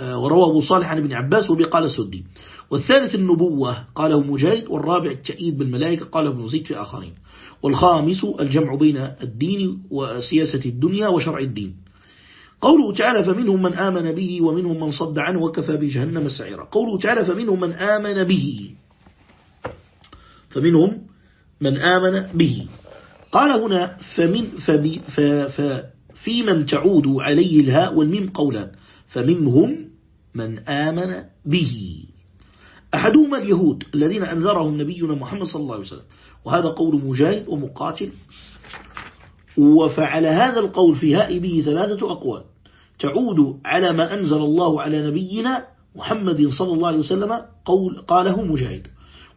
آه، وروى أبو صالح عن ابن عباس وبقال السدي. والثالث النبوة قاله مجاهد والرابع التأييد بالملائكة قاله ابن زيد في آخرين. والخامس الجمع بين الدين وسياسة الدنيا وشرع الدين. قوله تعالى فمنهم من آمن به ومنهم من صد عنه وكفى بجهنم سعيرا. قوله تعالى فمنهم من آمن به. فمنهم من آمن به. قال هنا فمن فبي ففي من تعود عليه الهاء والميم قولان فمنهم من آمن به. أحدهما اليهود الذين أنذرهم نبينا محمد صلى الله عليه وسلم. وهذا قول مجاهد ومقاتل. وفعل هذا القول في هاء به ثلاثة أقوال. تعود على ما أنزل الله على نبينا محمد صلى الله عليه وسلم قول قاله مجاهد.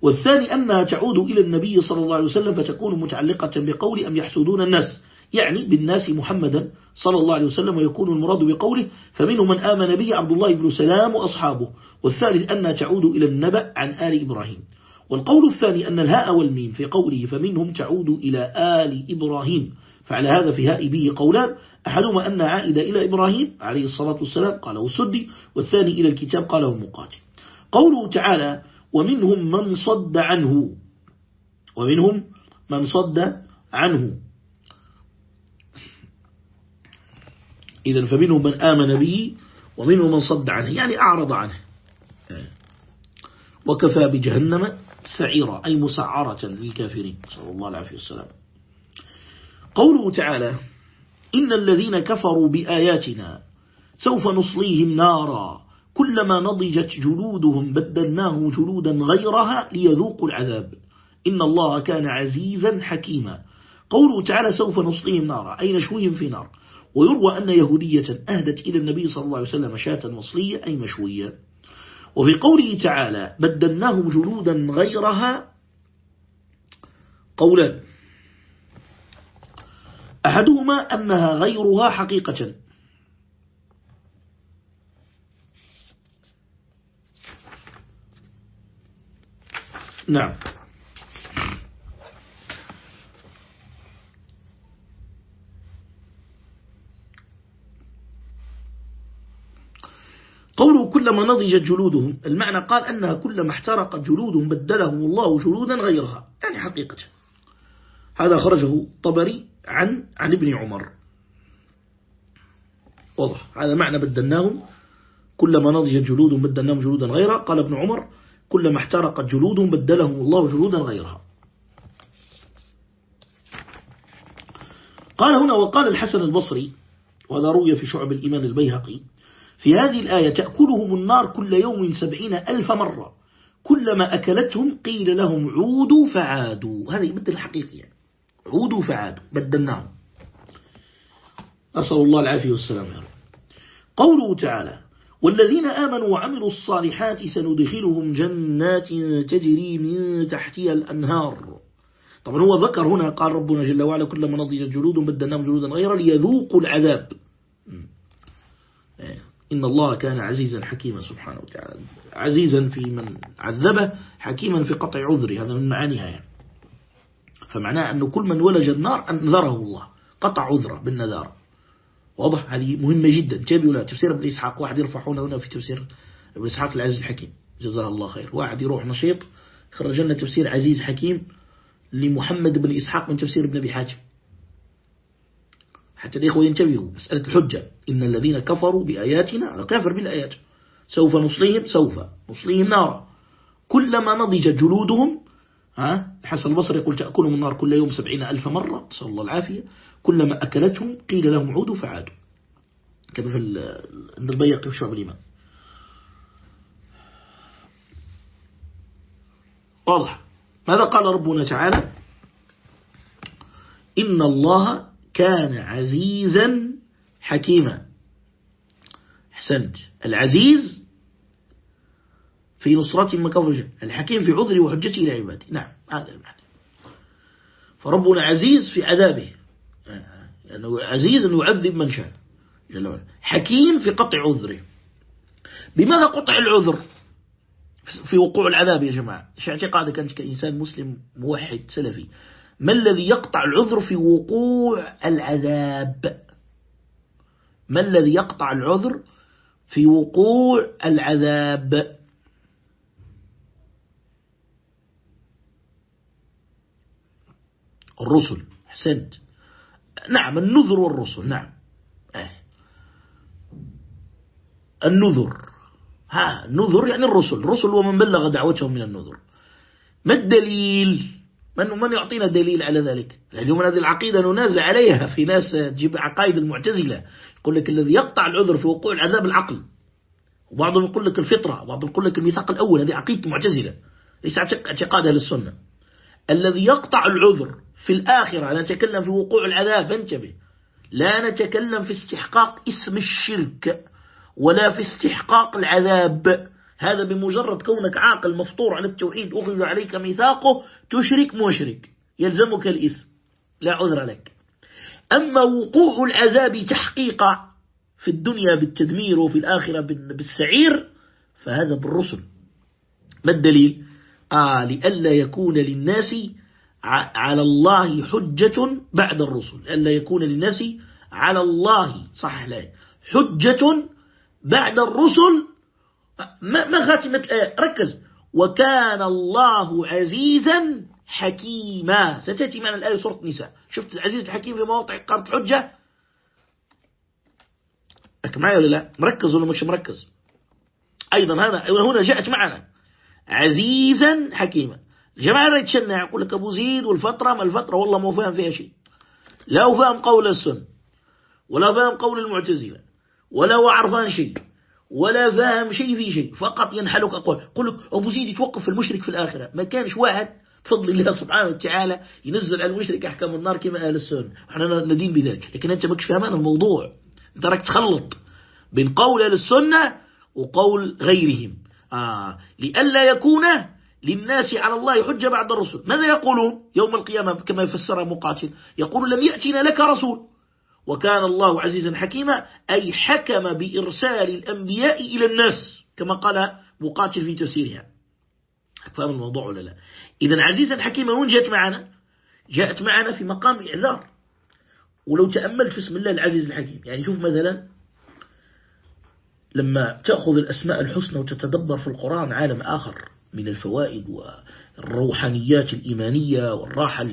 والثاني أنها تعود إلى النبي صلى الله عليه وسلم فتكون متعلقة بقول أم يحسدون الناس. يعني بالناس محمدا صلى الله عليه وسلم ويكون المراد بقوله فمنهم من آمن به عبد الله بن سلام وأصحابه والثالث أنها تعود إلى النبأ عن آل إبراهيم. والقول الثاني أن الهاء والميم في قوله فمنهم تعود إلى آل إبراهيم. فعلى هذا في هاء به قولان أحدهما أن عائدة إلى إبراهيم عليه الصلاة والسلام قاله السدي والثاني إلى الكتاب قاله مقاتل قوله تعالى ومنهم من صد عنه. ومنهم من صد عنه. إذا فمنهم من آمن به ومنهم من صد عنه يعني أعرض عنه. وكفى بجهنم سعيرا أي مسعرة للكافرين. صلى الله عليه وسلم قوله تعالى إن الذين كفروا بآياتنا سوف نصليهم نارا كلما نضجت جلودهم بدلناه جلودا غيرها ليذوقوا العذاب. إن الله كان عزيزا حكيما. قوله تعالى سوف نصليهم نارا أي نشويهم في نار. ويروى أن يهودية أهدت إلى النبي صلى الله عليه وسلم شاة مصلية أي مشوية. وفي قوله تعالى بدلناهم جلودا غيرها قولا. أحدهما أنها غيرها حقيقة. نعم. قوله كلما نضجت جلودهم المعنى قال أنها كلما احترقت جلودهم بدلهم الله جلودا غيرها. يعني حقيقة. هذا خرجه طبري عن عن ابن عمر. واضح. هذا معنى بدلناهم. كلما نضجت جلودهم بدلناهم جلودا غيرها. قال ابن عمر كلما احترقت جلودهم بدلهم الله جلودا غيرها. قال هنا وقال الحسن البصري وهذا روي في شعب الإيمان البيهقي في هذه الآية تأكلهم النار كل يوم سبعين ألف مرة. كلما أكلتهم قيل لهم عودوا فعادوا. هذا يبدل الحقيقي يعني. عودوا فعادوا بدلناهم. أسأل الله العافية والسلام يا رب. قوله تعالى والذين آمنوا وعملوا الصالحات سندخلهم جنات تجري من تحتها الأنهار. طبعا هو ذكر هنا قال ربنا جل وعلا كلما نضجت جلود بدلناهم جلودا غيرا ليذوقوا العذاب. إن الله كان عزيزا حكيما سبحانه وتعالى. عزيزا في من عذبه حكيما في قطع عذره. هذا من معانيها يعني. فمعناه أنه كل من ولج النار أنذره الله. قطع عذره بالنذار واضح؟ هذه مهمة جدا. انتبهوا لها تفسير ابن إسحاق. واحد يرفعون هنا في تفسير ابن إسحاق العزيز الحكيم. جزاه الله خير. واحد يروح نشيط خرج لنا تفسير عزيز حكيم لمحمد بن إسحاق من تفسير ابن أبي حاتم. حتى الإخوة ينتبهوا. مسألة الحجة. إن الذين كفروا بآياتنا كافر بالآيات. سوف نصليهم؟ سوف. نصليهم نارا. كلما نضج جلودهم ها حسن البصر يقول تأكلهم النار كل يوم سبعين ألف مرة صلى الله العافية. كلما أكلتهم قيل لهم عودوا فعادوا. كما في البيقي في شعب الإيمان. واضح. ماذا قال ربنا تعالى؟ إن الله كان عزيزا حكيما. أحسنت. العزيز في نصرة المكفر الحكيم في عذره وحجته إلى عباده نعم هذا المعنى. فربنا عزيز في عذابه. لأنه عزيز أن يعذب من شاء. حكيم في قطع عذره. بماذا قطع العذر؟ في وقوع العذاب يا جماعة. إيش اعتقادك أنت كإنسان مسلم موحد سلفي. ما الذي يقطع العذر في وقوع العذاب؟ ما الذي يقطع العذر في وقوع العذاب؟ الرسل حسنت نعم النذر والرسل نعم. آه. النذر. ها نذر يعني الرسل. الرسل ومن بلغ دعوتهم من النذر. ما الدليل؟ من من يعطينا دليل على ذلك؟ اليوم هذه العقيدة ننازع عليها في ناس تجيب عقائد المعتزلة. يقول لك الذي يقطع العذر في وقوع العذاب العقل وبعضهم يقول لك الفطرة وبعضهم يقول لك الميثاق الأول هذه عقيدة معتزلة ليس اعتقاد أهل السنة الذي يقطع العذر في الآخرة نتكلم في وقوع العذاب انتبه. لا نتكلم في استحقاق اسم الشرك ولا في استحقاق العذاب. هذا بمجرد كونك عاقل مفطور على التوحيد أخذ عليك ميثاقه تشرك مشرك يلزمك الإسم لا عذر لك. أما وقوع العذاب تحقيقا في الدنيا بالتدمير وفي الآخرة بالسعير فهذا بالرسل. ما الدليل؟ آه لألا يكون للناس على الله حجة بعد الرسل. ألا يكون للناس على الله صح لا حجة بعد الرسل ما خاتمة الآية؟ ركز. وكان الله عزيزا حكيما. ستأتي معنا الآية سورة النساء. شفت العزيز الحكيم في مواضع قرط حجة؟ معي ولا لا؟ مركز ولا مش مركز؟ أيضا هذا هنا جاءت معنا. عزيزا حكيما. الجماعة لا يتشنع. يقول لك أبو زيد والفترة ما الفترة والله ما فهم فيها شيء. لا فهم قول السن ولا فهم قول المعتزلة ولا هو عرفان شيء. ولا فاهم شيء في شيء فقط ينحلك أقوال يقول لك أبو زيد يتوقف في المشرك في الآخرة. ما كانش واحد بفضل الله سبحانه وتعالى ينزل على المشرك أحكام النار كما أهل السنة. إحنا ندين بذلك. لكن أنت ماكش فاهمان الموضوع. أنت راك تخلط بين قول أهل السنة وقول غيرهم. آه لئلا يكون للناس على الله حجة بعد الرسل ماذا يقولون يوم القيامة؟ كما يفسر مقاتل يقول لم يأتنا لك رسول. وكان الله عزيزا حكيما أي حكم بإرسال الأنبياء إلى الناس كما قال مقاتل في تفسيرها. فهم الموضوع ولا لا؟ إذا عزيزا حكيما وين جاءت معنا؟ جاءت معنا في مقام إعذار. ولو تأملت في اسم الله العزيز الحكيم يعني شوف مثلا لما تأخذ الأسماء الحسنى وتتدبر في القرآن عالم آخر من الفوائد والروحانيات الإيمانية والراحة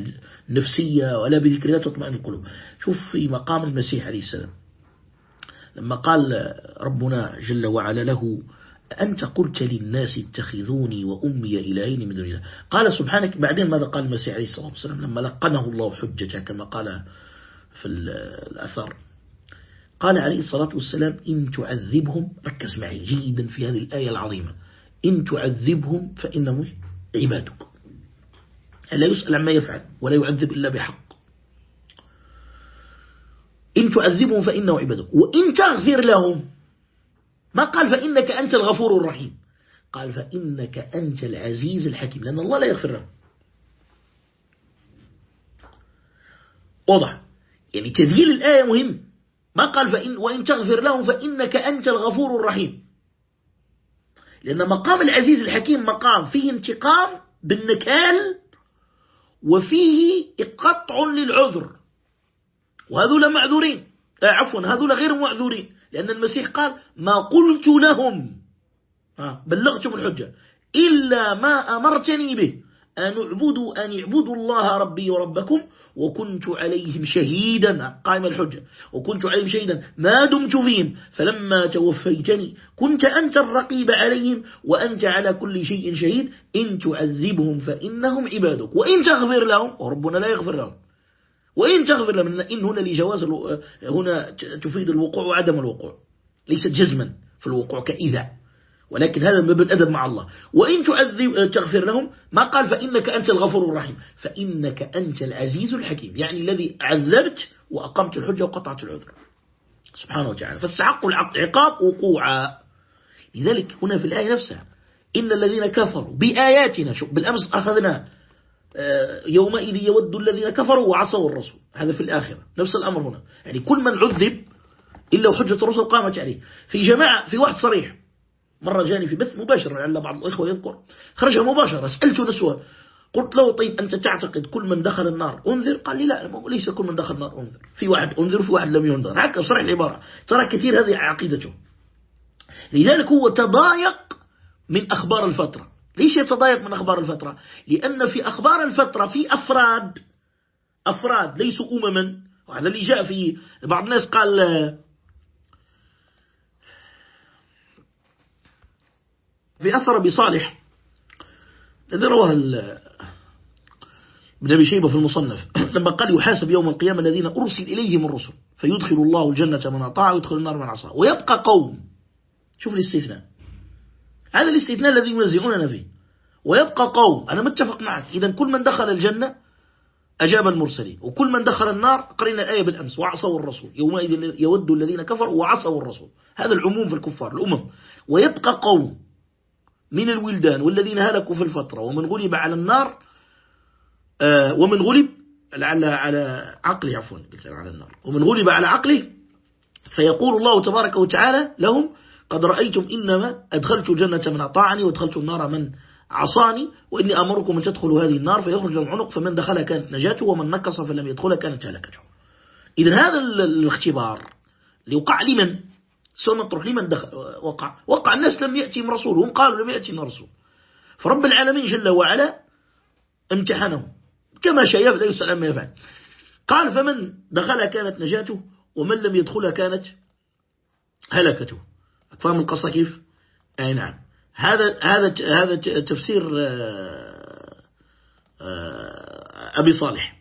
النفسية ولا بذكر الله تطمئن القلوب. شوف في مقام المسيح عليه السلام. لما قال ربنا جل وعلا له أنت قلت للناس اتخذوني وأمي إلهين من دون الله. قال سبحانك بعدين ماذا قال المسيح عليه الصلاة والسلام؟ لما لقنه الله حجته كما قال في الأثر قال عليه الصلاة والسلام إن تعذبهم ركز معي جيدا في هذه الآية العظيمة. إن تعذبهم فإنهم عبادك. لا يسأل عما يفعل ولا يعذب إلا بحق. إن تعذبهم فإنه عبادك. وإن تغفر لهم ما قال فإنك أنت الغفور الرحيم. قال فإنك أنت العزيز الحكيم لأن الله لا يغفر لهم. واضح؟ يعني تذييل الآية مهم. ما قال فإن وإن تغفر لهم فإنك أنت الغفور الرحيم. لأن مقام العزيز الحكيم مقام فيه انتقام بالنكال وفيه قطع للعذر. وهذول معذورين. آه عفوا هذول غير معذورين. لأن المسيح قال ما قلت لهم. آه بلغتم الحجة. إلا ما أمرتني به. أن اعبدوا أن اعبدوا الله ربي وربكم وكنت عليهم شهيدا. قائم الحجة. وكنت عليهم شهيدا. ما دمت فيهم. فلما توفيتني كنت أنت الرقيب عليهم وأنت على كل شيء شهيد. إن تعذبهم فإنهم عبادك. وإن تغفر لهم وربنا لا يغفر لهم. وإن تغفر لهم. إن هنا لجواز هنا تفيد الوقوع وعدم الوقوع. ليست جزما في الوقوع كإذا. ولكن هذا من الأدب مع الله. وإن تغفر لهم ما قال فإنك أنت الغفور الرحيم. فإنك أنت العزيز الحكيم. يعني الذي عذبت وأقمت الحجة وقطعت العذر. سبحانه وتعالى. فاستحق العقاب وقوعا. لذلك هنا في الآية نفسها. إن الذين كفروا بآياتنا بالأمس أخذنا آه، يومئذ يود الذين كفروا وعصوا الرسول. هذا في الآخرة. نفس الأمر هنا. يعني كل من عذب إلا وحجة الرسول قامت عليه. في جماعة في واحد صريح. مرة جاني في بث مباشر لعل بعض الإخوة يذكر. خرجها مباشرة سألته نسوة قلت له طيب أنت تعتقد كل من دخل النار أنذر؟ قال لي لا ليس كل من دخل النار أنذر. في واحد أنذر وفي واحد لم ينذر. هكذا صرح العبارة. ترى كثير هذه عقيدته. لذلك هو تضايق من أخبار الفترة. ليش يتضايق من أخبار الفترة؟ لأن في أخبار الفترة في أفراد أفراد ليسوا أمما. وهذا اللي جاء في بعض الناس قال في أثر بصالح الذي رواه ابن أبي شيبة في المصنف. لما قال يحاسب يوم القيامة الذين أرسل إليهم الرسل فيدخل الله الجنة من أطاع ويدخل النار من عصاه. ويبقى قوم. شوف الاستثناء. هذا الاستثناء الذي ينزعوننا فيه. ويبقى قوم. أنا متفق معك. إذا كل من دخل الجنة أجاب المرسلين. وكل من دخل النار قرينا الآية بالأمس. وعصوا الرسول. يومئذ يود الذين كفروا وعصوا الرسول. هذا العموم في الكفار الأمم. ويبقى قوم. من الولدان والذين هلكوا في الفترة ومن غلب على النار آه، ومن غلب على على عقله عفوا قلت على النار. ومن غلب على عقله فيقول الله تبارك وتعالى لهم قد رأيتم إنما أدخلت الجنة من أطاعني وأدخلت النار من عصاني وإني أمركم أن تدخلوا هذه النار فيخرج العنق فمن دخلها كانت نجاته ومن نكص فلم يدخلها كانت هلكته إذا هذا الاختبار ليوقع لمن؟ سوى مطروح لمن دخل وقع. وقع. الناس لم يأتهم رسول هم قالوا لم يأتهم رسول. فرب العالمين جل وعلا امتحنهم. كما شاء لا يسأل عما يفعل. قال فمن دخلها كانت نجاته ومن لم يدخلها كانت هلكته. فهم القصة كيف؟ أي نعم. هذا هذا هذا تفسير آه، آه، أبي صالح.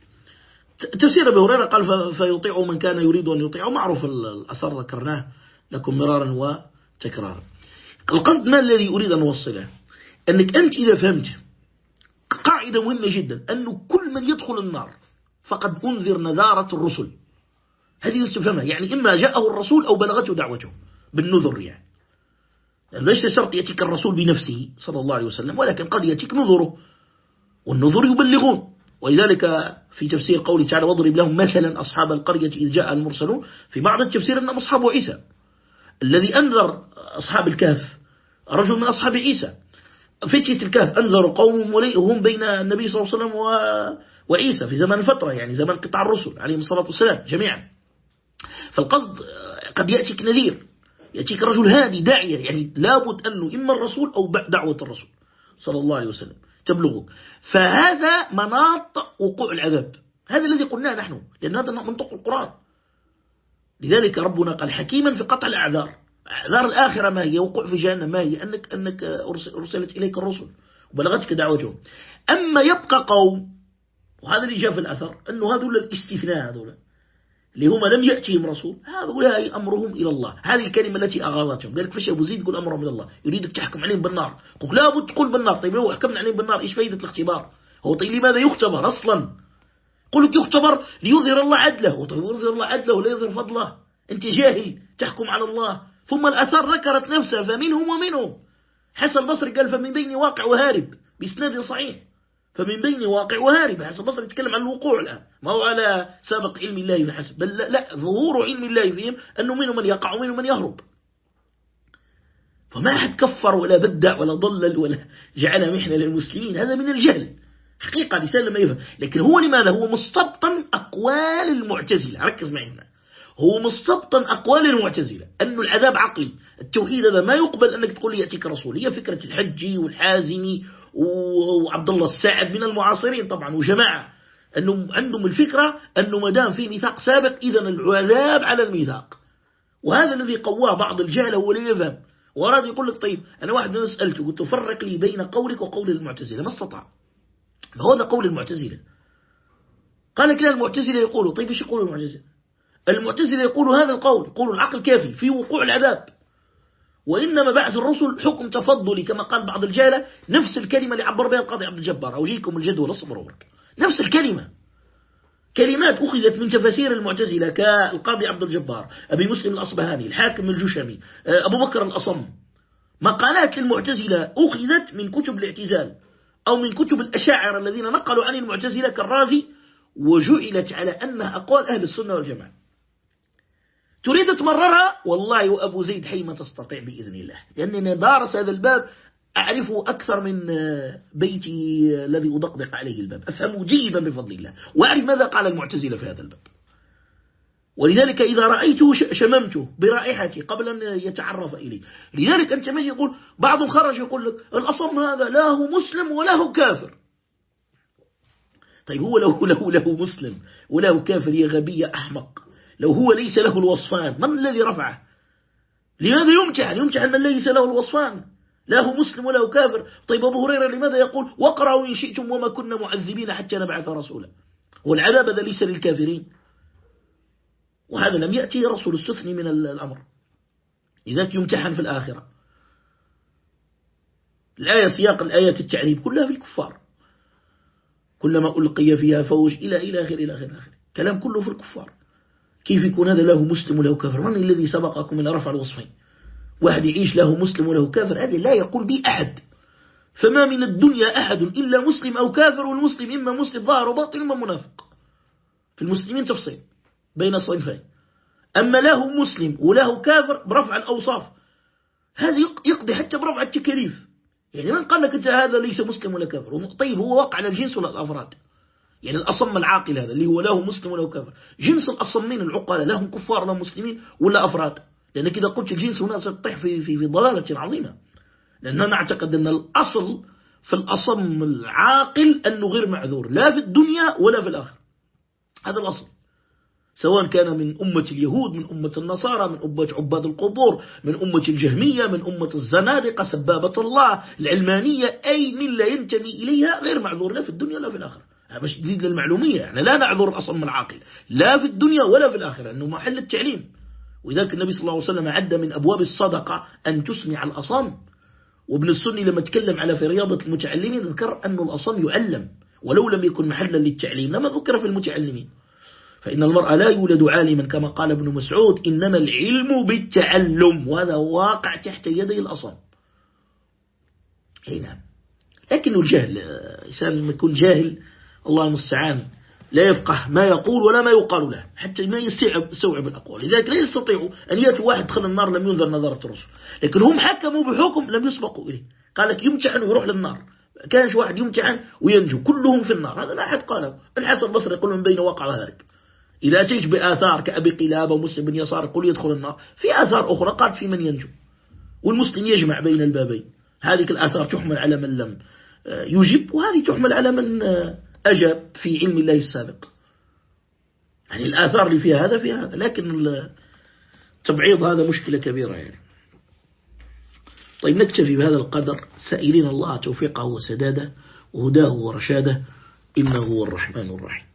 تفسير أبي هريرة قال فيطيع من كان يريد أن يطيعه معروف الأثر ذكرناه. لكم مرارا وتكرارا. القصد ما الذي أريد أن أوصله؟ أنك أنت إذا فهمت قاعدة مهمة جدا أنه كل من يدخل النار فقد أنذر نذارة الرسل. هذه نستفهمها يعني إما جاءه الرسول أو بلغته دعوته بالنذر يعني. ليس شرط يأتيك الرسول بنفسه صلى الله عليه وسلم ولكن قد يأتيك نذره والنذر يبلغون. ولذلك في تفسير قوله تعالى واضرب لهم مثلا أصحاب القرية إذ جاء المرسلون. في بعض التفسير أنهم أصحاب عيسى. الذي أنذر أصحاب الكهف. رجل من أصحاب عيسى. فتية الكهف. أنذروا قوم وهم بين النبي صلى الله عليه وسلم وعيسى في زمن الفترة يعني زمن قطع الرسل عليهم الصلاة والسلام جميعا. فالقصد قد يأتيك نذير. يأتيك رجل هادي داعية يعني لابد أنه إما الرسول أو دعوة الرسول صلى الله عليه وسلم تبلغك فهذا مناط وقوع العذاب. هذا الذي قلناه نحن لأن هذا منطق القرآن. لذلك ربنا قال حكيما في قطع الأعذار. أعذار الآخرة ما هي؟ وقوع في جهنم ما هي؟ أنك, أنك أرسلت إليك الرسل وبلغتك دعوتهم. أما يبقى قوم وهذا اللي جاء في الأثر أنه هذول الاستثناء هذول اللي هم لم يأتيهم رسول هؤلاء أمرهم إلى الله. هذه الكلمة التي أغاضتهم قال لك فش أبو زيد يقول أمرهم إلى الله. يريدك تحكم عليهم بالنار. قلت لا بد تقول بالنار. طيب لو حكمنا عليهم بالنار إيش فايدة الاختبار؟ هو طيب لماذا يختبر أصلا؟ قل لك يختبر ليظهر الله عدله. طيب يظهر الله عدله ولا يظهر فضله؟ أنت جاهل تحكم على الله. ثم الأثار ذكرت نفسها فمنهم ومنهم. حسن البصري قال فمن بين واقع وهارب بإسناد صحيح. فمن بين واقع وهارب. حسن البصري يتكلم عن الوقوع الآن. ما هو على سابق علم الله فحسب بل لا, لا ظهور علم الله فيهم أنه منهم من يقع ومنهم من يهرب. فما أحد كفر ولا بدع ولا ضلل ولا جعل محنة للمسلمين. هذا من الجهل. حقيقة لسان لما يفهم. لكن هو لماذا؟ هو مستبطن أقوال المعتزلة. ركز معي هنا. هو مستبطن أقوال المعتزلة. أن العذاب عقلي. التوحيد هذا ما يقبل أنك تقول يأتيك رسول. هي فكرة الحجي والحازمي وعبد الله الساعد من المعاصرين طبعا. وجماعة. أنهم عندهم الفكرة أنه ما دام في ميثاق سابق إذا العذاب على الميثاق. وهذا الذي قواه بعض الجهلة هو لا يفهم. وأراد يقول لك طيب أنا واحد من سألته قلت فرق لي بين قولك وقول المعتزلة. ما استطاع. فهذا قول المعتزلة. قال كلا المعتزلة يقولوا طيب إيش يقولوا المعتزلة؟ المعتزلة يقولوا هذا القول يقولوا العقل كافي في وقوع العذاب. وإنما بعث الرسل حكم تفضلي كما قال بعض الجهلة نفس الكلمة اللي عبر بها القاضي عبد الجبار أوجيكم الجدول اصبروا نفس الكلمة. كلمات أخذت من تفاسير المعتزلة كالقاضي عبد الجبار أبي مسلم الأصبهاني الحاكم الجشمي أبو بكر الأصم. مقالات للمعتزلة أخذت من كتب الاعتزال. أو من كتب الأشاعر الذين نقلوا عن المعتزلة كالرازي وجعلت على أنها أقوال أهل السنة والجماعة. تريد تمررها؟ والله وأبو زيد حي ما تستطيع بإذن الله. لأنني دارس هذا الباب أعرفه أكثر من بيتي الذي أدقدق عليه الباب. أفهمه جيدا بفضل الله. وأعرف ماذا قال المعتزلة في هذا الباب. ولذلك إذا رأيته شممته برائحتي قبل أن يتعرف إلي لذلك أنت ماذا يقول بعض خرج يقول لك الأصم هذا لا هو مسلم ولا هو كافر. طيب هو لو له له مسلم وله كافر يا غبي أحمق. لو هو ليس له الوصفان من الذي رفعه؟ لماذا يمتحن؟ يمتحن من ليس له الوصفان. لا هو مسلم ولا هو كافر. طيب أبو هريرة لماذا يقول واقرأوا إن شئتم وما كنا معذبين حتى نبعث رسولا والعذاب هذا ليس للكافرين. وهذا لم يأتي رسول استثني من الأمر. لذلك يمتحن في الآخرة. الآية سياق الآية التعريب كلها في الكفار. كلما ألقي فيها فوج إلى إلى آخر إلى آخر آخر. كلام كله في الكفار. كيف يكون هذا له مسلم وله كافر؟ من الذي سبقكم من رفع الوصفين؟ واحد يعيش له مسلم وله كافر هذا لا يقول به أحد. فما من الدنيا أحد إلا مسلم أو كافر والمسلم إما مسلم ظاهر وباطن إما منافق. في المسلمين تفصيل. بين صنفين أما له مسلم وله كافر برفع الأوصاف. هذا يقضي حتى برفع التكاليف. يعني من قال لك أنت هذا ليس مسلم ولا كافر؟ طيب هو واقع على الجنس ولا الأفراد؟ يعني الأصم العاقل هذا اللي هو له مسلم وله كافر. جنس الأصمين العقلاء لهم كفار لهم مسلمين ولا أفراد؟ لأنك إذا قلت الجنس هنا ستطيح في, في, في ضلالة عظيمة. لأننا نعتقد أن الأصل في الأصم العاقل أنه غير معذور لا في الدنيا ولا في الآخر هذا الأصل. سواء كان من أمة اليهود من أمة النصارى من أمة عباد القبور من أمة الجهمية من أمة الزنادقة سبابة الله العلمانية أي من لا ينتمي إليها غير معذور لا في الدنيا ولا في الآخرة. هذا جديد للمعلومية. يعني لا نعذر الأصم العاقل لا في الدنيا ولا في الآخرة أنه محل التعليم. ولذلك النبي صلى الله عليه وسلم عد من أبواب الصدقة أن تسمع الأصم. وابن السني لما تكلم على في رياضة المتعلمين ذكر أن الأصم يعلم ولو لم يكن محلا للتعليم لما ذكر في المتعلمين. فإن المرأة لا يولد عالما كما قال ابن مسعود إنما العلم بالتعلم وهذا واقع تحت يدي الأصم أي نعم. لكنه الجهل إنسان لما يكون جاهل الله المستعان لا يفقه ما يقول ولا ما يقال له حتى ما يستوعب يستوعب الأقوال. لذلك لا يستطيع أن يأتي واحد دخل النار لم ينذر نظرة الرسل. لكن هم حكموا بحكم لم يسبقوا إليه. قال لك يمتحن ويروح للنار. كانش واحد يمتحن وينجو كلهم في النار. هذا لا أحد قاله. الحسن البصري يقول من بين وقع وهارب إذا تيج بآثار كأبي قلابة ومسلم بن يسار يقول يدخل النار. في آثار أخرى قالت في من ينجو. والمسلم يجمع بين البابين. هذه الآثار تحمل على من لم آه، يجب وهذه تحمل على من آه، أجاب في علم الله السابق. يعني الآثار اللي فيها هذا فيها هذا. لكن التبعيض هذا مشكلة كبيرة يعني. طيب نكتفي بهذا القدر. سائلين الله توفيقه وسداده وهداه ورشاده. إنه هو الرحمن الرحيم.